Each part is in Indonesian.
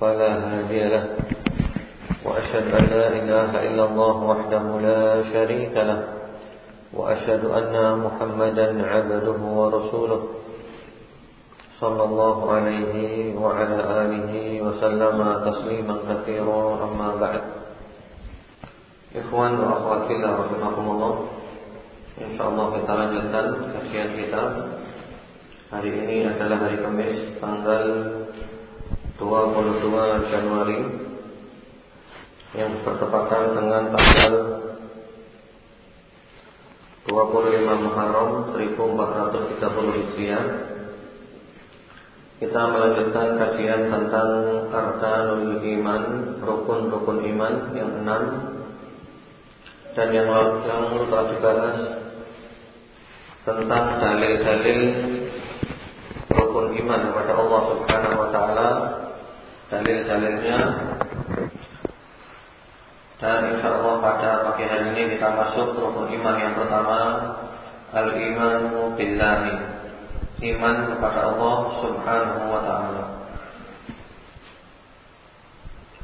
فلا هادي له وأشهد أن لا إله إلا الله وحده لا شريك له وأشهد أن محمدا عبده ورسوله صلى الله عليه وعلى آله وسلم تسليما كثيرا. أما بعد إخوان وأخوات الله رحمكم الله InsyaAllah kita lanjutkan kajian kita. Hari ini adalah hari Kamis Tanggal 22 Januari yang bertepatan dengan tanggal 25 Muharram 1430 Hijriah. Kita melanjutkan kajian tentang Arkanul Iman, rukun-rukun iman yang enam. Dan yang yang telah dibahas tentang dalil-dalil rukun iman kepada Allah Subhanahu wa taala dalil-dalilnya. Dan insya Allah pada pagi hari ini kita masuk rukun iman yang pertama al-imanu billahi. Iman kepada Allah Subhanahu wa taala.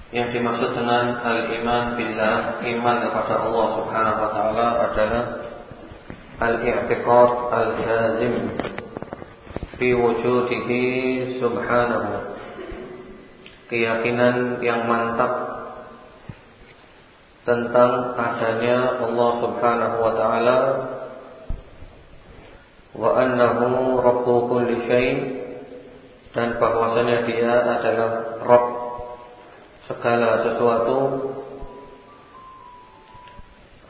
Yang dimaksud dengan al-iman billah iman kepada Allah Subhanahu wa taala adalah al-i'tiqad al-jazim fi wujudihi subhanahu keyakinan yang mantap tentang adanya Allah Subhanahu wa taala wa annahu rabbu kulli syai dan bahwasanya dia adalah Rabb segala sesuatu.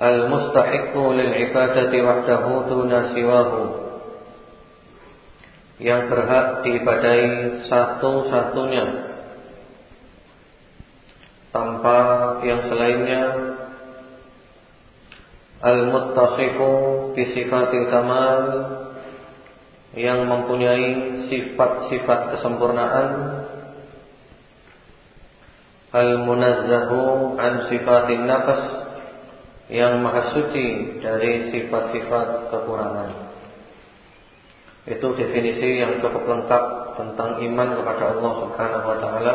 Al-mustahiqqu lil ibadati wahdahu duna siwahu yang berhak diibadai satu-satunya tanpa yang selainnya. Al-muttasifu bi sifatil kamal yang mempunyai sifat-sifat kesempurnaan. Al-munazzahu an sifatin nafas yang maha suci dari sifat-sifat kekurangan. Itu definisi yang cukup lengkap tentang iman kepada Allah Subhanahu wa taala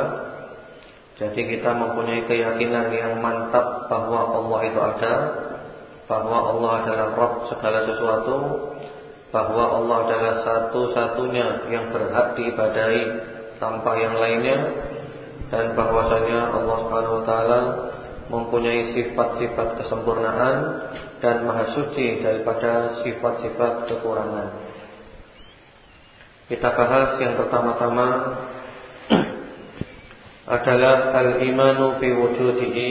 jadi kita mempunyai keyakinan yang mantap bahwa Allah itu ada, bahwa Allah adalah Rabb segala sesuatu, bahwa Allah adalah satu-satunya yang berhak diibadahi tanpa yang lainnya, dan bahwasanya Allah Subhanahu wa taala mempunyai sifat-sifat kesempurnaan dan maha suci daripada sifat-sifat kekurangan. Kita bahas yang pertama-tama adalah al-imanu fi wujudihi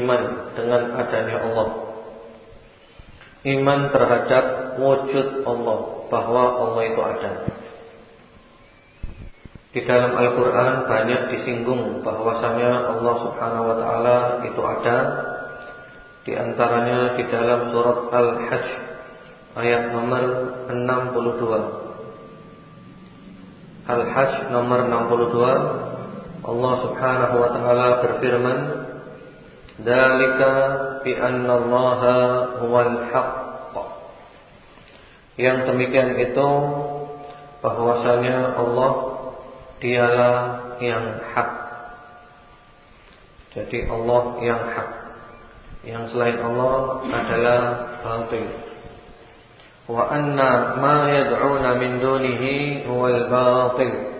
iman dengan adanya Allah. Iman terhadap wujud Allah bahwa Allah itu ada. Di dalam Al-Qur'an banyak disinggung bahwasanya Allah Subhanahu wa taala itu ada. Di antaranya di dalam surat Al-Hajj ayat nomor 62. Al-Hajj nomor 62 Allah Subhanahu wa taala berfirman, "Dzalika bi anna Allah huwal haqq." Yang demikian itu bahwasanya Allah dialah yang hak. Jadi Allah yang hak. Yang selain Allah adalah batil. Wa anna ma yad'una min dunihi huwal batil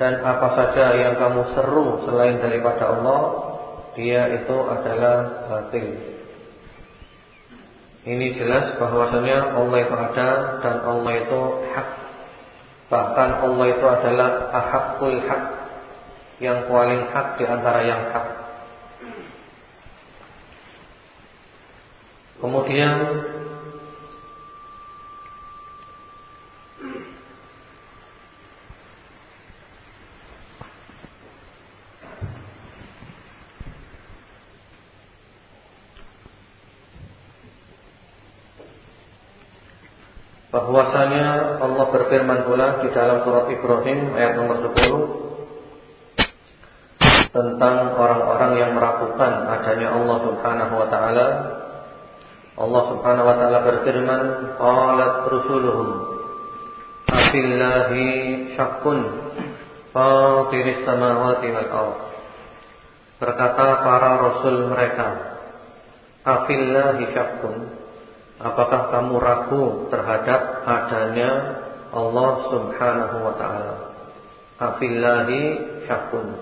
dan apa saja yang kamu seru selain daripada Allah dia itu adalah batil. Ini jelas bahwasanya Allah itu ada dan Allah itu hak. Bahkan Allah itu adalah ahakul hak yang paling hak di antara yang hak. Kemudian bahwasanya Allah berfirman pula di dalam surat Ibrahim ayat nomor 10 tentang orang-orang yang meragukan adanya Allah Subhanahu wa taala. Allah Subhanahu wa taala berfirman, "Qalat rusuluhum afillahi syakkun fatiris samawati wal ardh." Berkata para rasul mereka, "Afillahi syakkun?" Apakah kamu ragu terhadap adanya Allah Subhanahu wa taala? Afillahi syakkun.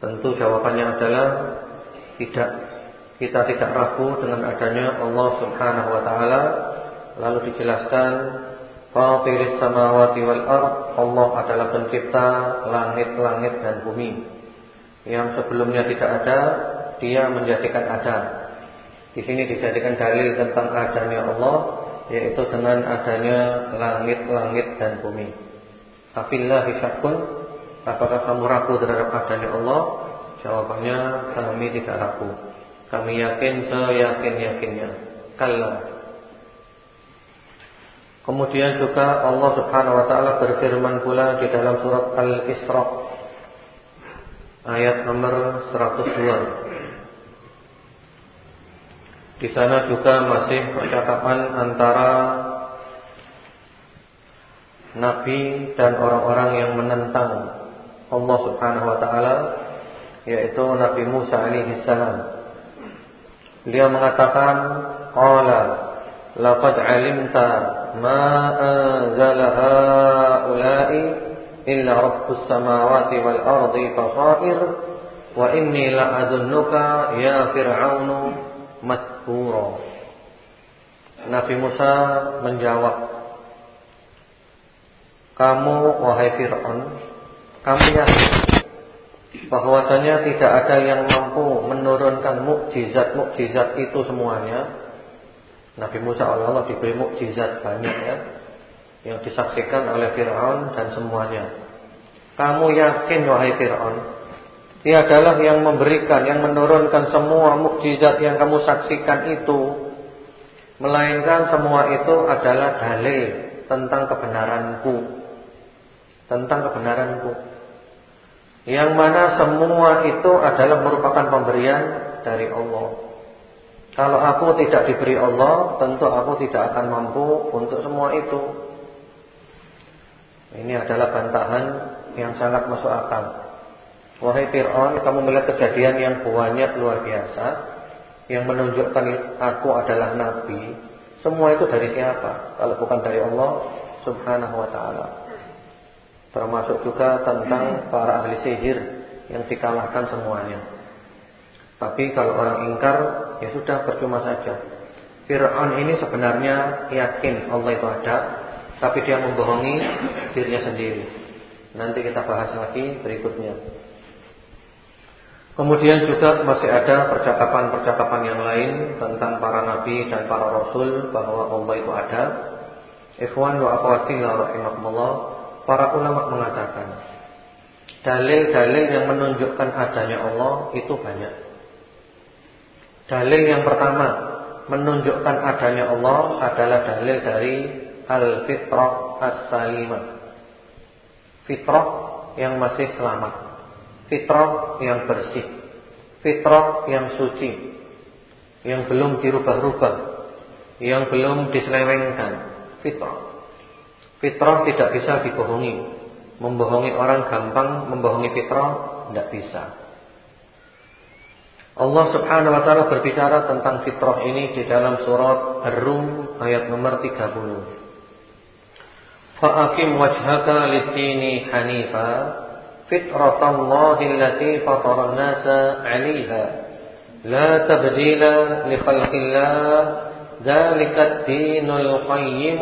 Tentu jawabannya adalah tidak. Kita tidak ragu dengan adanya Allah Subhanahu wa taala. Lalu dijelaskan Fatiris samawati wal ard Allah adalah pencipta langit-langit dan bumi Yang sebelumnya tidak ada Dia menjadikan ada Di sini dijadikan dalil tentang adanya Allah Yaitu dengan adanya langit-langit dan bumi Afillahi syakun Apakah kamu ragu terhadap adanya Allah? Jawabannya kami tidak ragu. Kami yakin seyakin-yakinnya. Kalla. Kemudian juga Allah Subhanahu wa taala berfirman pula di dalam surat Al-Isra ayat nomor 102. Di sana juga masih percakapan antara Nabi dan orang-orang yang menentang Allah Subhanahu wa taala yaitu Nabi Musa alaihi salam. Beliau mengatakan, "Qala laqad 'alimta ma anzala haula'i illa rabbus samawati wal ardi fasair wa inni la'adunnuka ya fir'aunu madhura." Nabi Musa menjawab, "Kamu wahai Fir'aun kami yakin bahwasanya tidak ada yang mampu menurunkan mukjizat-mukjizat itu semuanya. Nabi Musa Allah diberi mukjizat banyak ya yang disaksikan oleh Firaun dan semuanya. Kamu yakin wahai Firaun, dia adalah yang memberikan, yang menurunkan semua mukjizat yang kamu saksikan itu, melainkan semua itu adalah dalil tentang kebenaranku, tentang kebenaranku. Yang mana semua itu adalah merupakan pemberian dari Allah. Kalau aku tidak diberi Allah, tentu aku tidak akan mampu untuk semua itu. Ini adalah bantahan yang sangat masuk akal. Wahai Fir'aun, kamu melihat kejadian yang banyak luar biasa yang menunjukkan aku adalah nabi. Semua itu dari siapa? Kalau bukan dari Allah Subhanahu wa taala. Termasuk juga tentang para ahli sihir yang dikalahkan semuanya. Tapi kalau orang ingkar, ya sudah percuma saja. Fir'aun ini sebenarnya yakin Allah itu ada, tapi dia membohongi dirinya sendiri. Nanti kita bahas lagi berikutnya. Kemudian juga masih ada percakapan-percakapan yang lain tentang para nabi dan para rasul bahwa Allah itu ada. Ikhwan wa akhwati rahimakumullah. Para ulama mengatakan dalil-dalil yang menunjukkan adanya Allah itu banyak. Dalil yang pertama menunjukkan adanya Allah adalah dalil dari al-fitrah as-salimah. Fitrah yang masih selamat. Fitrah yang bersih. Fitrah yang suci. Yang belum dirubah-rubah. Yang belum diselewengkan. Fitrah. Fitrah tidak bisa dibohongi. Membohongi orang gampang, membohongi fitrah tidak bisa. Allah Subhanahu wa taala berbicara tentang fitrah ini di dalam surat Ar-Rum ayat nomor 30. Fa'akim wajhaka lid-dini hanifa fitratallahi allati fatara an-nasa 'alayha la tabdila li khalqillah dzalika ad-dinul qayyim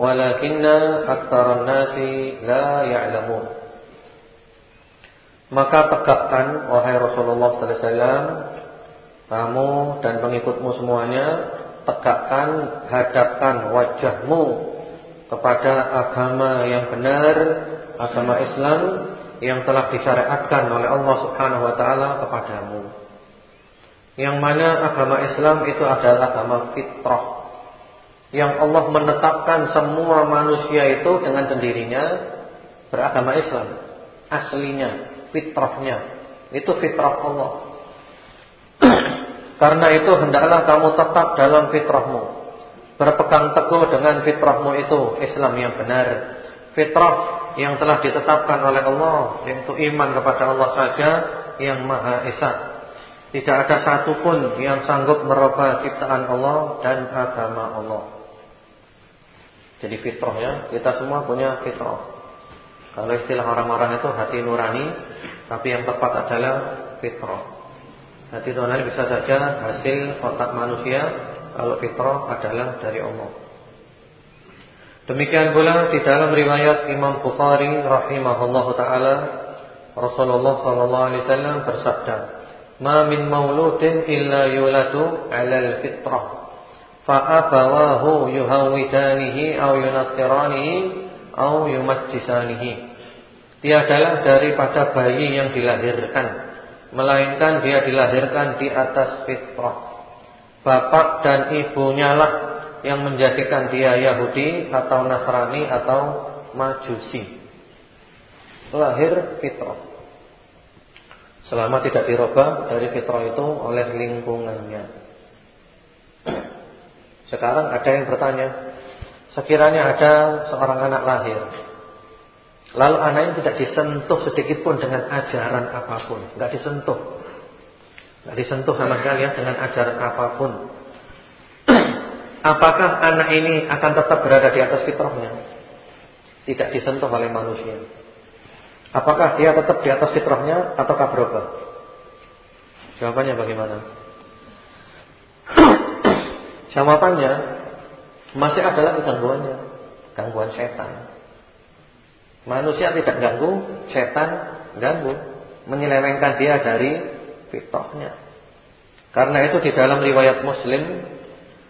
walakinna aktsaran nasi la ya'lamun maka tegakkan wahai Rasulullah sallallahu alaihi wasallam kamu dan pengikutmu semuanya tegakkan hadapkan wajahmu kepada agama yang benar agama Islam yang telah disyariatkan oleh Allah Subhanahu wa taala kepadamu yang mana agama Islam itu adalah agama fitrah yang Allah menetapkan semua manusia itu dengan sendirinya beragama Islam. Aslinya, fitrahnya. Itu fitrah Allah. Karena itu hendaklah kamu tetap dalam fitrahmu. Berpegang teguh dengan fitrahmu itu Islam yang benar. Fitrah yang telah ditetapkan oleh Allah yaitu iman kepada Allah saja yang Maha Esa. Tidak ada satupun yang sanggup merubah ciptaan Allah dan agama Allah. Jadi fitrah ya, kita semua punya fitrah. Kalau istilah orang-orang itu hati nurani, tapi yang tepat adalah fitrah. Hati nurani bisa saja hasil otak manusia, kalau fitrah adalah dari Allah. Demikian pula di dalam riwayat Imam Bukhari rahimahullah taala Rasulullah sallallahu alaihi wasallam bersabda, "Ma min mauludin illa yuladu 'alal fitrah." fa'abawahu yuhawidanihi au yunasiranihi au yumajjisanihi. Dia adalah daripada bayi yang dilahirkan, melainkan dia dilahirkan di atas fitrah. Bapak dan ibunya lah yang menjadikan dia Yahudi atau Nasrani atau Majusi. Lahir fitrah. Selama tidak dirubah dari fitrah itu oleh lingkungannya. Sekarang ada yang bertanya, sekiranya ada seorang anak lahir, lalu anaknya tidak disentuh sedikit pun dengan ajaran apa pun, nggak disentuh, nggak disentuh sama sekali ya dengan ajaran apa pun. Apakah anak ini akan tetap berada di atas fitrahnya? Tidak disentuh oleh manusia. Apakah dia tetap di atas fitrahnya ataukah berubah? Jawabannya bagaimana? Jawabannya masih ada lagi gangguannya, gangguan setan. Manusia tidak ganggu, setan ganggu, menyelewengkan dia dari fitrahnya. Karena itu di dalam riwayat Muslim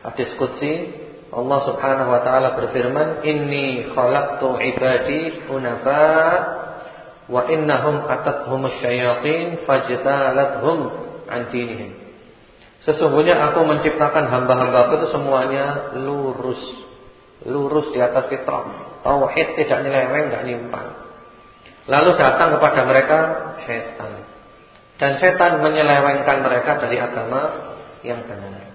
hadis qudsi Allah Subhanahu wa taala berfirman, "Inni khalaqtu ibadi hunafa wa innahum atathum asyayatin fajtalathum an dinihim." Sesungguhnya aku menciptakan hamba-hambaku itu semuanya lurus. Lurus di atas fitrah. Tauhid tidak nyeleweng, enggak nyimpang. Lalu datang kepada mereka setan. Dan setan menyelewengkan mereka dari agama yang benar.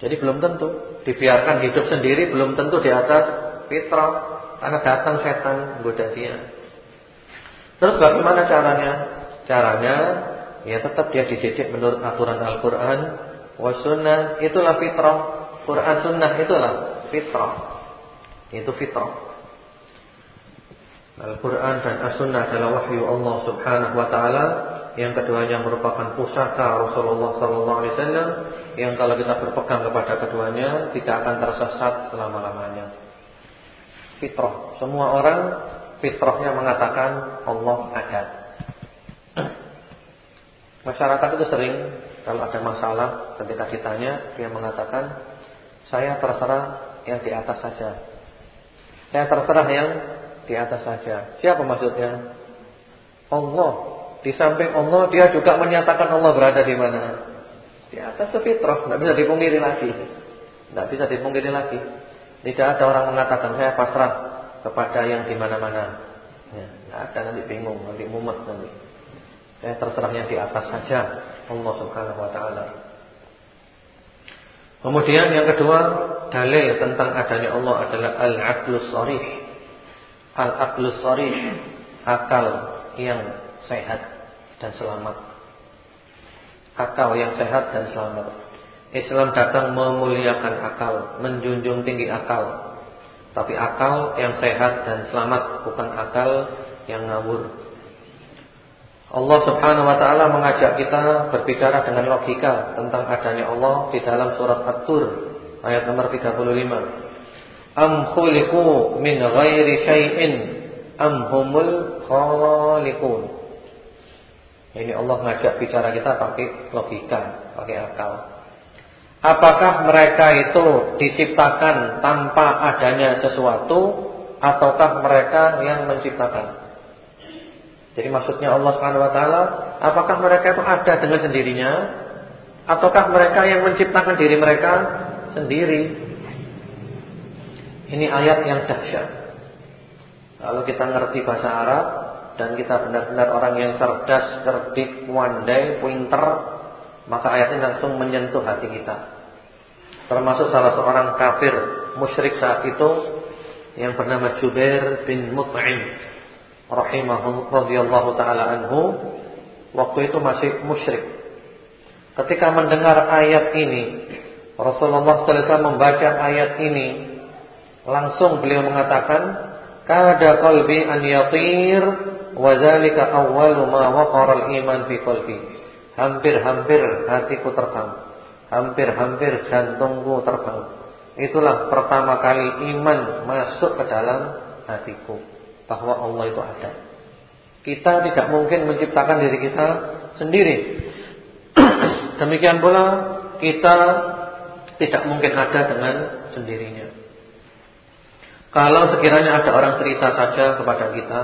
Jadi belum tentu dibiarkan hidup sendiri belum tentu di atas fitrah karena datang setan goda dia. Terus bagaimana caranya? Caranya ya tetap dia dididik menurut aturan Al-Qur'an wa sunnah itulah fitrah. Quran sunnah itulah fitrah. Itu fitrah. Al-Quran dan As-Sunnah adalah wahyu Allah Subhanahu Wa Taala yang keduanya merupakan pusaka Rasulullah Sallallahu Alaihi Wasallam yang kalau kita berpegang kepada keduanya tidak akan tersesat selama lamanya. Fitrah. Semua orang fitrahnya mengatakan Allah ada. Masyarakat itu sering kalau ada masalah ketika ditanya dia mengatakan saya terserah yang di atas saja. Saya terserah yang di atas saja. Siapa maksudnya? Allah. Di samping Allah dia juga menyatakan Allah berada di mana? Di atas fitrah, tidak bisa dipungkiri lagi. Tidak bisa dipungkiri lagi. Tidak ada orang mengatakan saya pasrah kepada yang di mana-mana. Ya, ada nanti bingung, nanti mumet nanti. Saya terserah yang di atas saja Allah Subhanahu wa taala. Kemudian yang kedua, dalil tentang adanya Allah adalah al-aqlus sharih. Al-aqlus sharih, akal yang sehat dan selamat. Akal yang sehat dan selamat. Islam datang memuliakan akal, menjunjung tinggi akal. Tapi akal yang sehat dan selamat, bukan akal yang ngawur. Allah Subhanahu wa taala mengajak kita berbicara dengan logika tentang adanya Allah di dalam surat At-Tur ayat nomor 35. Am khuliqu min ghairi syai'in am humul khaliqun. Ini Allah mengajak bicara kita pakai logika, pakai akal. Apakah mereka itu diciptakan tanpa adanya sesuatu ataukah mereka yang menciptakan? Jadi maksudnya Allah Subhanahu wa taala, apakah mereka itu ada dengan sendirinya ataukah mereka yang menciptakan diri mereka sendiri? Ini ayat yang dahsyat. Kalau kita ngerti bahasa Arab dan kita benar-benar orang yang cerdas, cerdik, pandai, pinter, maka ayat ini langsung menyentuh hati kita. Termasuk salah seorang kafir musyrik saat itu yang bernama Jubair bin Mut'im rahimahullah radhiyallahu taala anhu waktu itu masih musyrik. Ketika mendengar ayat ini, Rasulullah SAW membaca ayat ini, langsung beliau mengatakan, "Kada qalbi an yatir wa dzalika awwalu ma waqara al-iman fi qalbi." Hampir-hampir hatiku terbang. Hampir-hampir jantungku terbang. Itulah pertama kali iman masuk ke dalam hatiku bahwa Allah itu ada. Kita tidak mungkin menciptakan diri kita sendiri. Demikian pula kita tidak mungkin ada dengan sendirinya. Kalau sekiranya ada orang cerita saja kepada kita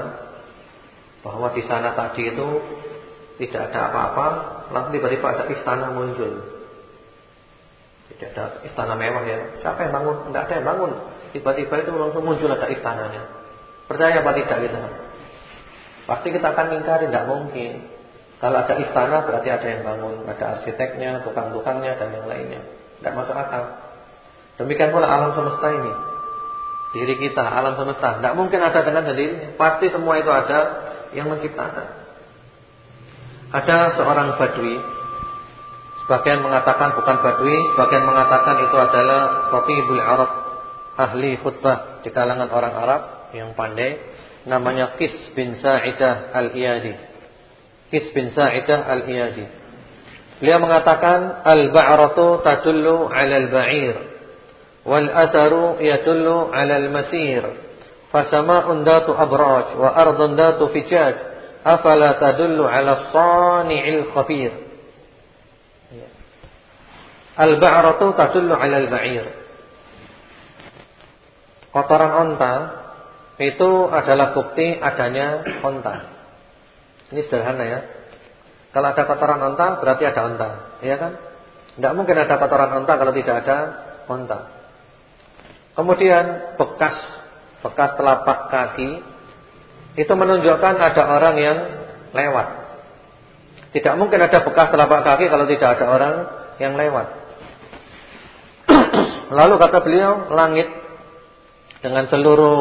bahwa di sana tadi itu tidak ada apa-apa, lalu tiba-tiba ada istana muncul. Tidak ada istana mewah ya. Siapa yang bangun? Tidak ada yang bangun. Tiba-tiba itu langsung muncul ada istananya. Percaya apa tidak kita? Pasti kita akan ingkari, tidak mungkin. Kalau ada istana berarti ada yang bangun, ada arsiteknya, tukang-tukangnya dan yang lainnya. Tidak masuk akal. Demikian pula alam semesta ini. Diri kita, alam semesta. Tidak mungkin ada dengan sendirinya. Pasti semua itu ada yang menciptakan. Ada seorang badui Sebagian mengatakan bukan badui, sebagian mengatakan itu adalah khatibul Arab, ahli khutbah di kalangan orang Arab yang pandai, namanya Qis bin Sa'idah Al-Iyadi. Qis bin Sa'idah Al-Iyadi. Beliau mengatakan al-ba'ratu tadullu 'ala al-ba'ir wal atharu yadullu 'ala al-masir. Fasama'un datu abraj wa ardun datu fijaj. Afala tadullu 'ala as-sani'il khabir. Al-ba'ratu tadullu 'ala al-ba'ir. Kotoran onta itu adalah bukti adanya onta. Ini sederhana ya. Kalau ada kotoran onta berarti ada onta, ya kan? Tidak mungkin ada kotoran onta kalau tidak ada onta. Kemudian bekas bekas telapak kaki itu menunjukkan ada orang yang lewat. Tidak mungkin ada bekas telapak kaki kalau tidak ada orang yang lewat. Lalu kata beliau, langit dengan seluruh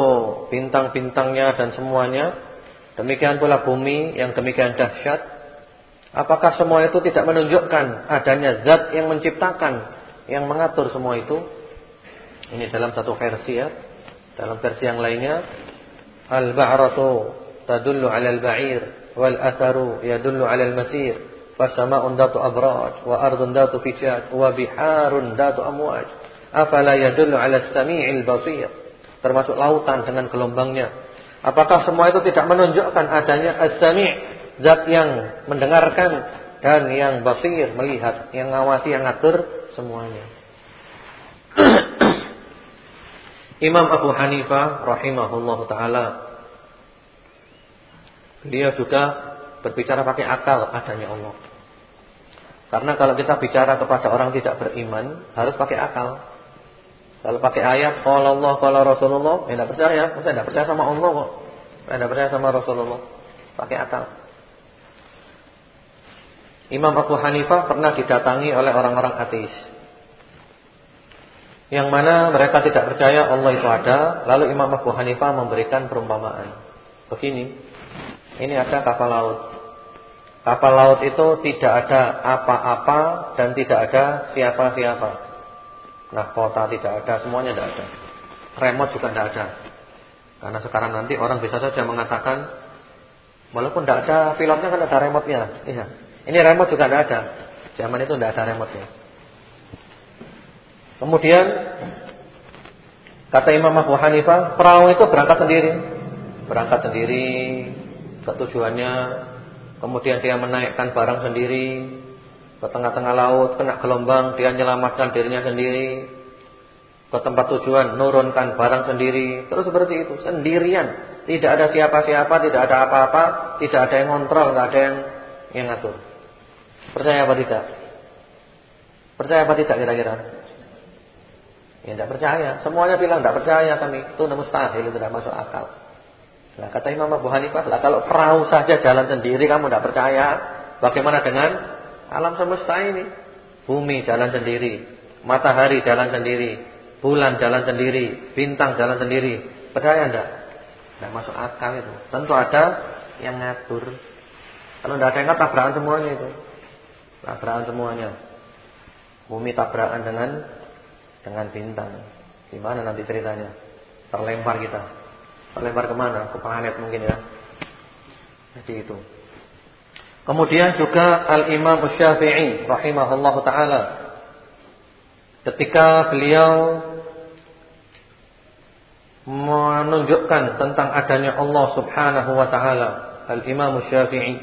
bintang-bintangnya dan semuanya, demikian pula bumi yang demikian dahsyat. Apakah semua itu tidak menunjukkan adanya zat yang menciptakan, yang mengatur semua itu? Ini dalam satu versi ya. Dalam versi yang lainnya, al-ba'ratu tadullu 'ala al-ba'ir wal atharu yadullu 'ala al-masir. Fasama'un datu abraj wa ardun datu fijaj wa biharun datu amwaj afala yadullu 'ala as-sami'il basir termasuk lautan dengan gelombangnya apakah semua itu tidak menunjukkan adanya as-sami' zat yang mendengarkan dan yang basir melihat yang ngawasi yang ngatur semuanya Imam Abu Hanifah rahimahullah taala beliau juga berbicara pakai akal adanya Allah karena kalau kita bicara kepada orang tidak beriman harus pakai akal kalau pakai ayat kalau Allah kalau Rasulullah, ya tidak percaya. Saya tidak percaya sama Allah kok. Saya tidak percaya sama Rasulullah. Pakai akal. Imam Abu Hanifah pernah didatangi oleh orang-orang ateis. Yang mana mereka tidak percaya Allah itu ada, lalu Imam Abu Hanifah memberikan perumpamaan. Begini, ini ada kapal laut. Kapal laut itu tidak ada apa-apa dan tidak ada siapa-siapa. Nah kota tidak ada, semuanya tidak ada. Remote juga tidak ada. Karena sekarang nanti orang bisa saja mengatakan, walaupun tidak ada pilotnya kan ada remote-nya. Iya. Ini remote juga tidak ada. Zaman itu tidak ada remote-nya. Kemudian kata Imam Abu Hanifah, perahu itu berangkat sendiri. Berangkat sendiri ke tujuannya. Kemudian dia menaikkan barang sendiri ke tengah-tengah laut, kena gelombang, dia menyelamatkan dirinya sendiri. Ke tempat tujuan, nurunkan barang sendiri. Terus seperti itu, sendirian. Tidak ada siapa-siapa, tidak ada apa-apa, tidak ada yang kontrol, tidak ada yang yang ngatur. Percaya apa tidak? Percaya apa tidak kira-kira? Ya tidak percaya. Semuanya bilang tidak percaya kami. Itu mustahil, tidak masuk akal. Nah, kata Imam Abu Hanifah, lah kalau perahu saja jalan sendiri kamu tidak percaya, bagaimana dengan alam semesta ini? Bumi jalan sendiri, matahari jalan sendiri, bulan jalan sendiri, bintang jalan sendiri. Percaya enggak? Tidak masuk akal itu. Tentu ada yang ngatur. Kalau tidak ada yang tabrakan semuanya itu. Tabrakan semuanya. Bumi tabrakan dengan dengan bintang. Gimana nanti ceritanya? Terlempar kita. Terlempar ke mana? Ke planet mungkin ya. Jadi itu. Kemudian juga Al-Imam Syafi'i rahimahullahu taala ketika beliau menunjukkan tentang adanya Allah Subhanahu wa taala, Al-Imam Syafi'i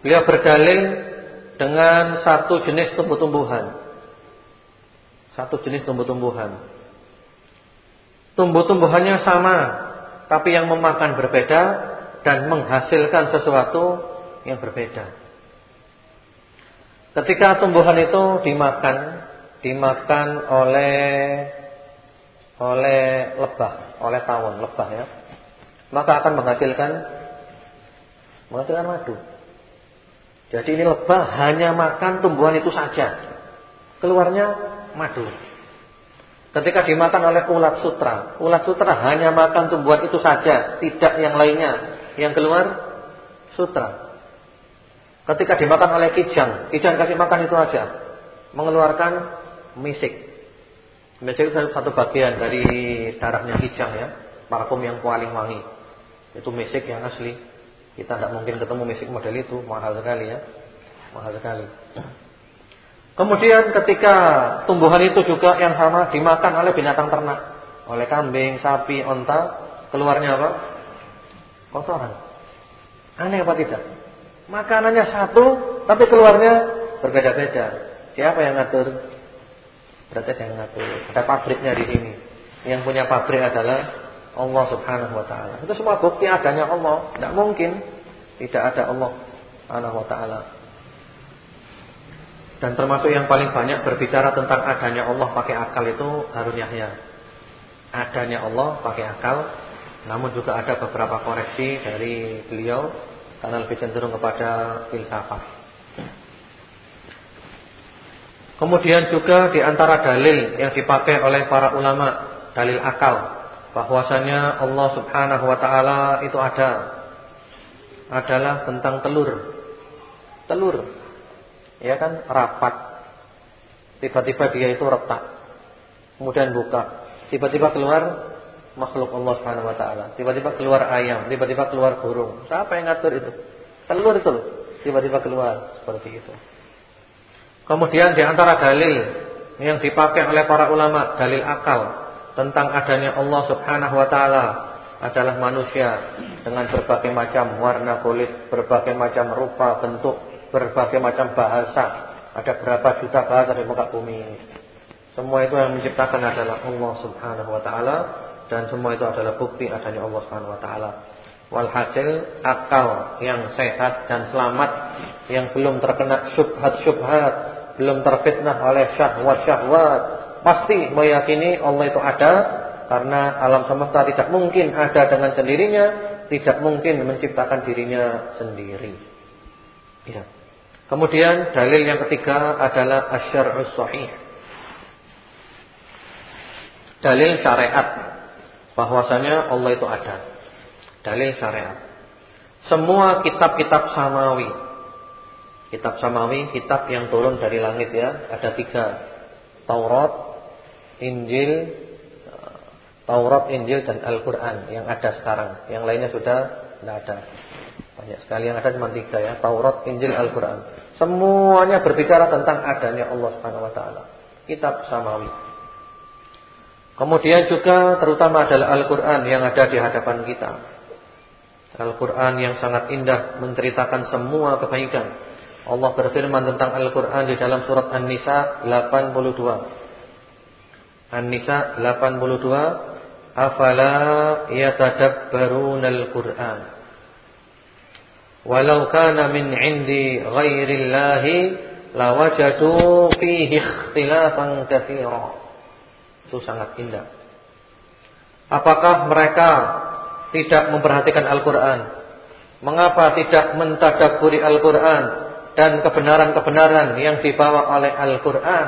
beliau berdalil dengan satu jenis tumbuh-tumbuhan. Satu jenis tumbuh-tumbuhan. Tumbuh-tumbuhannya sama, tapi yang memakan berbeda dan menghasilkan sesuatu yang berbeda. Ketika tumbuhan itu dimakan, dimakan oleh oleh lebah, oleh tawon lebah ya, maka akan menghasilkan menghasilkan madu. Jadi ini lebah hanya makan tumbuhan itu saja, keluarnya madu. Ketika dimakan oleh ulat sutra, ulat sutra hanya makan tumbuhan itu saja, tidak yang lainnya. Yang keluar sutra. Ketika dimakan oleh kijang, kijang kasih makan itu aja, mengeluarkan misik. Misik itu satu bagian dari darahnya kijang ya, parfum yang paling wangi. Itu misik yang asli. Kita tidak mungkin ketemu misik model itu, mahal sekali ya. Mahal sekali. Kemudian ketika tumbuhan itu juga yang sama dimakan oleh binatang ternak, oleh kambing, sapi, onta, keluarnya apa? Kotoran. Aneh apa tidak? Makanannya satu, tapi keluarnya berbeda-beda. Siapa yang ngatur? Berarti ada yang ngatur. Ada pabriknya di sini. Yang punya pabrik adalah Allah Subhanahu wa taala. Itu semua bukti adanya Allah. Tidak mungkin tidak ada Allah Subhanahu wa taala. Dan termasuk yang paling banyak berbicara tentang adanya Allah pakai akal itu Harun Yahya. Adanya Allah pakai akal, namun juga ada beberapa koreksi dari beliau karena lebih cenderung kepada filsafat. Kemudian juga di antara dalil yang dipakai oleh para ulama, dalil akal bahwasanya Allah Subhanahu wa taala itu ada adalah tentang telur. Telur ya kan rapat. Tiba-tiba dia itu retak. Kemudian buka. Tiba-tiba keluar makhluk Allah Subhanahu wa taala. Tiba-tiba keluar ayam, tiba-tiba keluar burung. Siapa yang ngatur itu? Telur itu Tiba-tiba keluar seperti itu. Kemudian di antara dalil yang dipakai oleh para ulama, dalil akal tentang adanya Allah Subhanahu wa taala adalah manusia dengan berbagai macam warna kulit, berbagai macam rupa, bentuk, berbagai macam bahasa. Ada berapa juta bahasa di muka bumi ini. Semua itu yang menciptakan adalah Allah Subhanahu wa taala dan semua itu adalah bukti adanya Allah Subhanahu wa taala. Walhasil akal yang sehat dan selamat yang belum terkena syubhat-syubhat, belum terfitnah oleh syahwat-syahwat, pasti meyakini Allah itu ada karena alam semesta tidak mungkin ada dengan sendirinya, tidak mungkin menciptakan dirinya sendiri. Ya. Kemudian dalil yang ketiga adalah asyar'us sahih. Dalil syariat bahwasanya Allah itu ada. Dalil syariat. Semua kitab-kitab samawi. Kitab samawi, kitab yang turun dari langit ya, ada tiga. Taurat, Injil, Taurat, Injil dan Al-Qur'an yang ada sekarang. Yang lainnya sudah tidak ada. Banyak sekali yang ada cuma tiga ya, Taurat, Injil, Al-Qur'an. Semuanya berbicara tentang adanya Allah Subhanahu wa taala. Kitab samawi. Kemudian juga terutama adalah Al-Qur'an yang ada di hadapan kita. Al-Qur'an yang sangat indah menceritakan semua kebaikan. Allah berfirman tentang Al-Qur'an di dalam surat An-Nisa 82. An-Nisa 82 Afala yatadabbarunal Qur'an Walau kana min indi ghairillahi lawajadu fihi ikhtilafan katsira. Itu sangat indah. Apakah mereka tidak memperhatikan Al-Quran? Mengapa tidak mentadaburi Al-Quran dan kebenaran-kebenaran yang dibawa oleh Al-Quran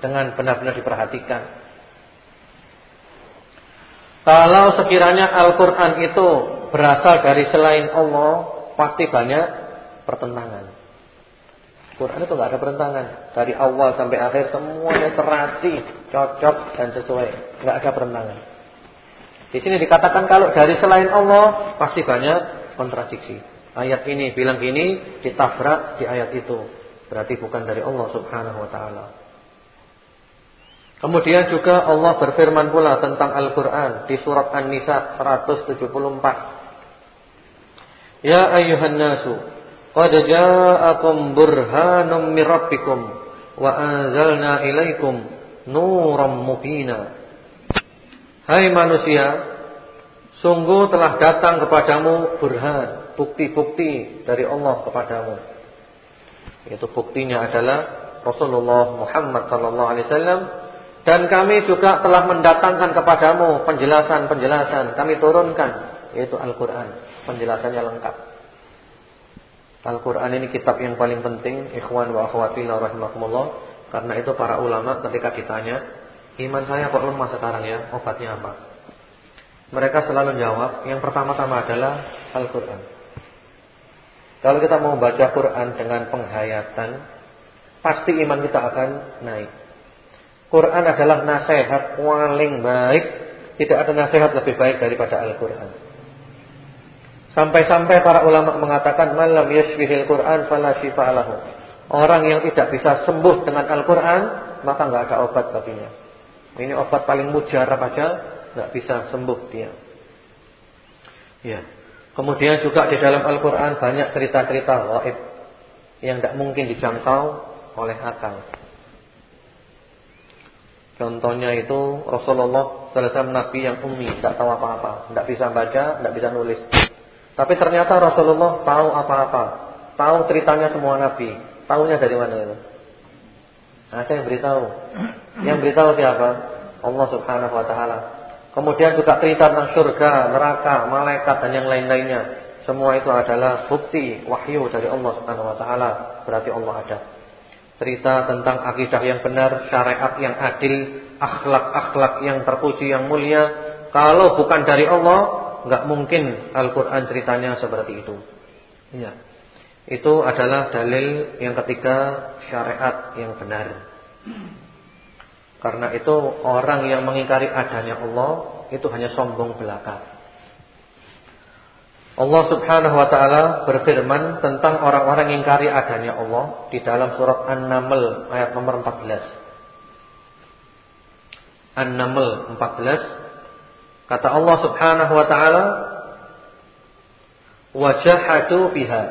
dengan benar-benar diperhatikan? Kalau sekiranya Al-Quran itu berasal dari selain Allah, pasti banyak pertentangan. Quran itu nggak ada pertentangan. Dari awal sampai akhir semuanya serasi, cocok dan sesuai. nggak ada pertentangan. Di sini dikatakan kalau dari selain Allah pasti banyak kontradiksi. Ayat ini bilang gini, ditabrak di ayat itu. Berarti bukan dari Allah Subhanahu wa taala. Kemudian juga Allah berfirman pula tentang Al-Qur'an di surat An-Nisa 174. Ya ayyuhan nasu Qad ja'akum burhanum min rabbikum wa anzalna ilaikum nuram mubina. Hai manusia, sungguh telah datang kepadamu burhan, bukti-bukti dari Allah kepadamu. Itu buktinya adalah Rasulullah Muhammad sallallahu alaihi wasallam dan kami juga telah mendatangkan kepadamu penjelasan-penjelasan kami turunkan yaitu Al-Qur'an, penjelasannya lengkap. Al-Quran ini kitab yang paling penting Ikhwan wa akhwati rahimakumullah. Karena itu para ulama ketika ditanya Iman saya kok lemah sekarang ya? Obatnya apa? Mereka selalu jawab Yang pertama-tama adalah Al-Quran. Kalau kita mau baca Quran dengan penghayatan Pasti iman kita akan naik. Quran adalah nasihat paling baik. Tidak ada nasihat lebih baik daripada Al-Quran Sampai-sampai para ulama mengatakan malam yashfihil Quran fala shifa'alahu. Orang yang tidak bisa sembuh dengan Al-Qur'an, maka enggak ada obat baginya. Ini obat paling mujarab aja enggak bisa sembuh dia. Ya. Kemudian juga di dalam Al-Qur'an banyak cerita-cerita gaib yang tidak mungkin dijangkau oleh akal. Contohnya itu Rasulullah SAW Nabi yang ummi, tidak tahu apa-apa, tidak bisa baca, tidak bisa nulis. Tapi ternyata Rasulullah tahu apa-apa. Tahu ceritanya semua nabi. Tahunya dari mana itu? Ada yang beritahu. Yang beritahu siapa? Allah Subhanahu wa taala. Kemudian juga cerita tentang surga, neraka, malaikat dan yang lain-lainnya. Semua itu adalah bukti wahyu dari Allah Subhanahu wa taala. Berarti Allah ada. Cerita tentang akidah yang benar, syariat yang adil, akhlak-akhlak yang terpuji yang mulia. Kalau bukan dari Allah, nggak mungkin Al-Quran ceritanya seperti itu. Ya. Itu adalah dalil yang ketiga syariat yang benar. Karena itu orang yang mengingkari adanya Allah itu hanya sombong belaka. Allah Subhanahu wa taala berfirman tentang orang-orang yang ingkari adanya Allah di dalam surat An-Naml ayat nomor 14. An-Naml 14 Kata Allah Subhanahu wa taala, "Wajahatu biha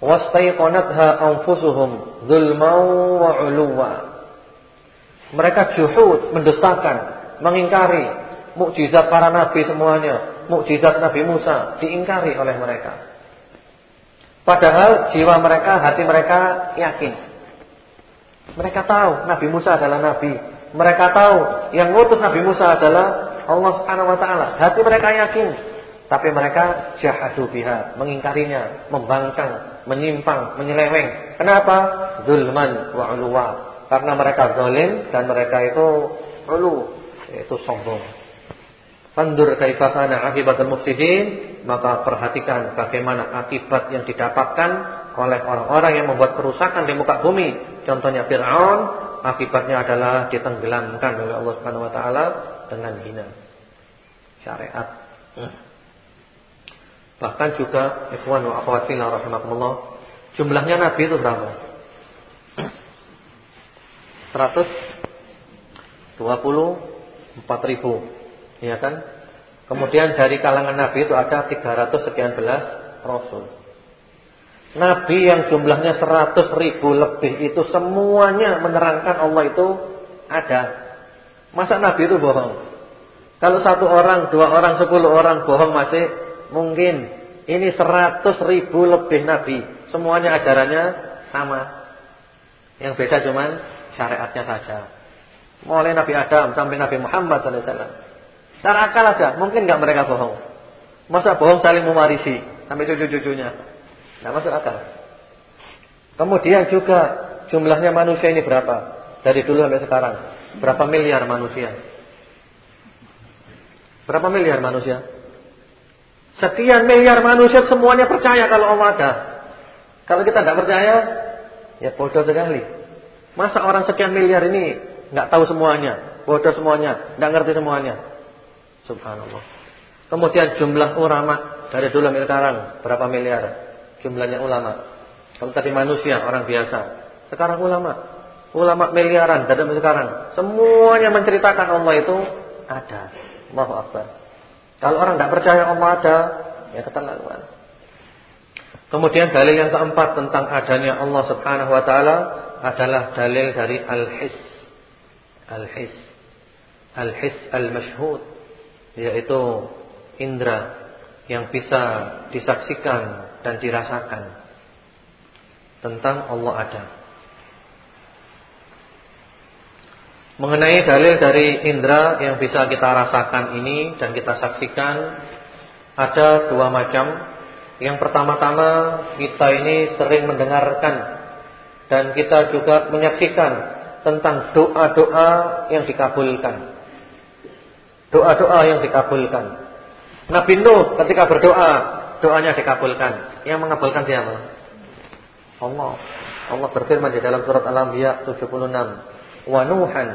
wastaiqanatha anfusuhum dzulman wa 'uluwa." Mereka juhud, mendustakan, mengingkari mukjizat para nabi semuanya, mukjizat Nabi Musa diingkari oleh mereka. Padahal jiwa mereka, hati mereka yakin. Mereka tahu Nabi Musa adalah nabi. Mereka tahu yang ngutus Nabi Musa adalah Allah Subhanahu wa taala. Hati mereka yakin, tapi mereka jahadu biha, mengingkarinya, membangkang, menyimpang, menyeleweng. Kenapa? Zulman wa uluwa. Karena mereka zalim dan mereka itu ulu, yaitu sombong. Fandur kaifa kana akibatul mufsidin, maka perhatikan bagaimana akibat yang didapatkan oleh orang-orang yang membuat kerusakan di muka bumi. Contohnya Firaun, akibatnya adalah ditenggelamkan oleh Allah Subhanahu wa taala dengan hina syariat. Hmm. Bahkan juga ikhwan wa akhwat rahimakumullah, jumlahnya nabi itu berapa? 124 ribu Ya kan? Kemudian dari kalangan nabi itu ada 300 sekian belas rasul. Nabi yang jumlahnya 100 ribu lebih itu semuanya menerangkan Allah itu ada. Masa nabi itu bohong? Kalau satu orang, dua orang, sepuluh orang bohong masih mungkin. Ini seratus ribu lebih nabi. Semuanya ajarannya sama. Yang beda cuman syariatnya saja. Mulai Nabi Adam sampai Nabi Muhammad wasallam. Secara akal aja, mungkin nggak mereka bohong. Masa bohong saling mewarisi sampai cucu-cucunya? Nggak masuk akal. Kemudian juga jumlahnya manusia ini berapa? Dari dulu sampai sekarang. Berapa miliar manusia? Berapa miliar manusia? Sekian miliar manusia semuanya percaya kalau Allah ada. Kalau kita tidak percaya, ya bodoh sekali. Masa orang sekian miliar ini nggak tahu semuanya, bodoh semuanya, nggak ngerti semuanya. Subhanallah. Kemudian jumlah ulama dari dulu sampai sekarang berapa miliar? Jumlahnya ulama. Kalau tadi manusia, orang biasa. Sekarang ulama. Ulama miliaran sampai sekarang. Semuanya menceritakan Allah itu ada. Allahu Akbar. Kalau orang tidak percaya Allah ada, ya keterlaluan. Kemudian dalil yang keempat tentang adanya Allah Subhanahu wa taala adalah dalil dari al-his. Al-his. Al-his al-mashhud yaitu indera yang bisa disaksikan dan dirasakan tentang Allah ada. Mengenai dalil dari indera yang bisa kita rasakan ini dan kita saksikan ada dua macam. Yang pertama-tama kita ini sering mendengarkan dan kita juga menyaksikan tentang doa-doa yang dikabulkan. Doa-doa yang dikabulkan. Nabi Nuh ketika berdoa, doanya dikabulkan. Yang mengabulkan siapa? Allah. Allah berfirman di dalam surat Al-Anbiya 76 wa Nuhan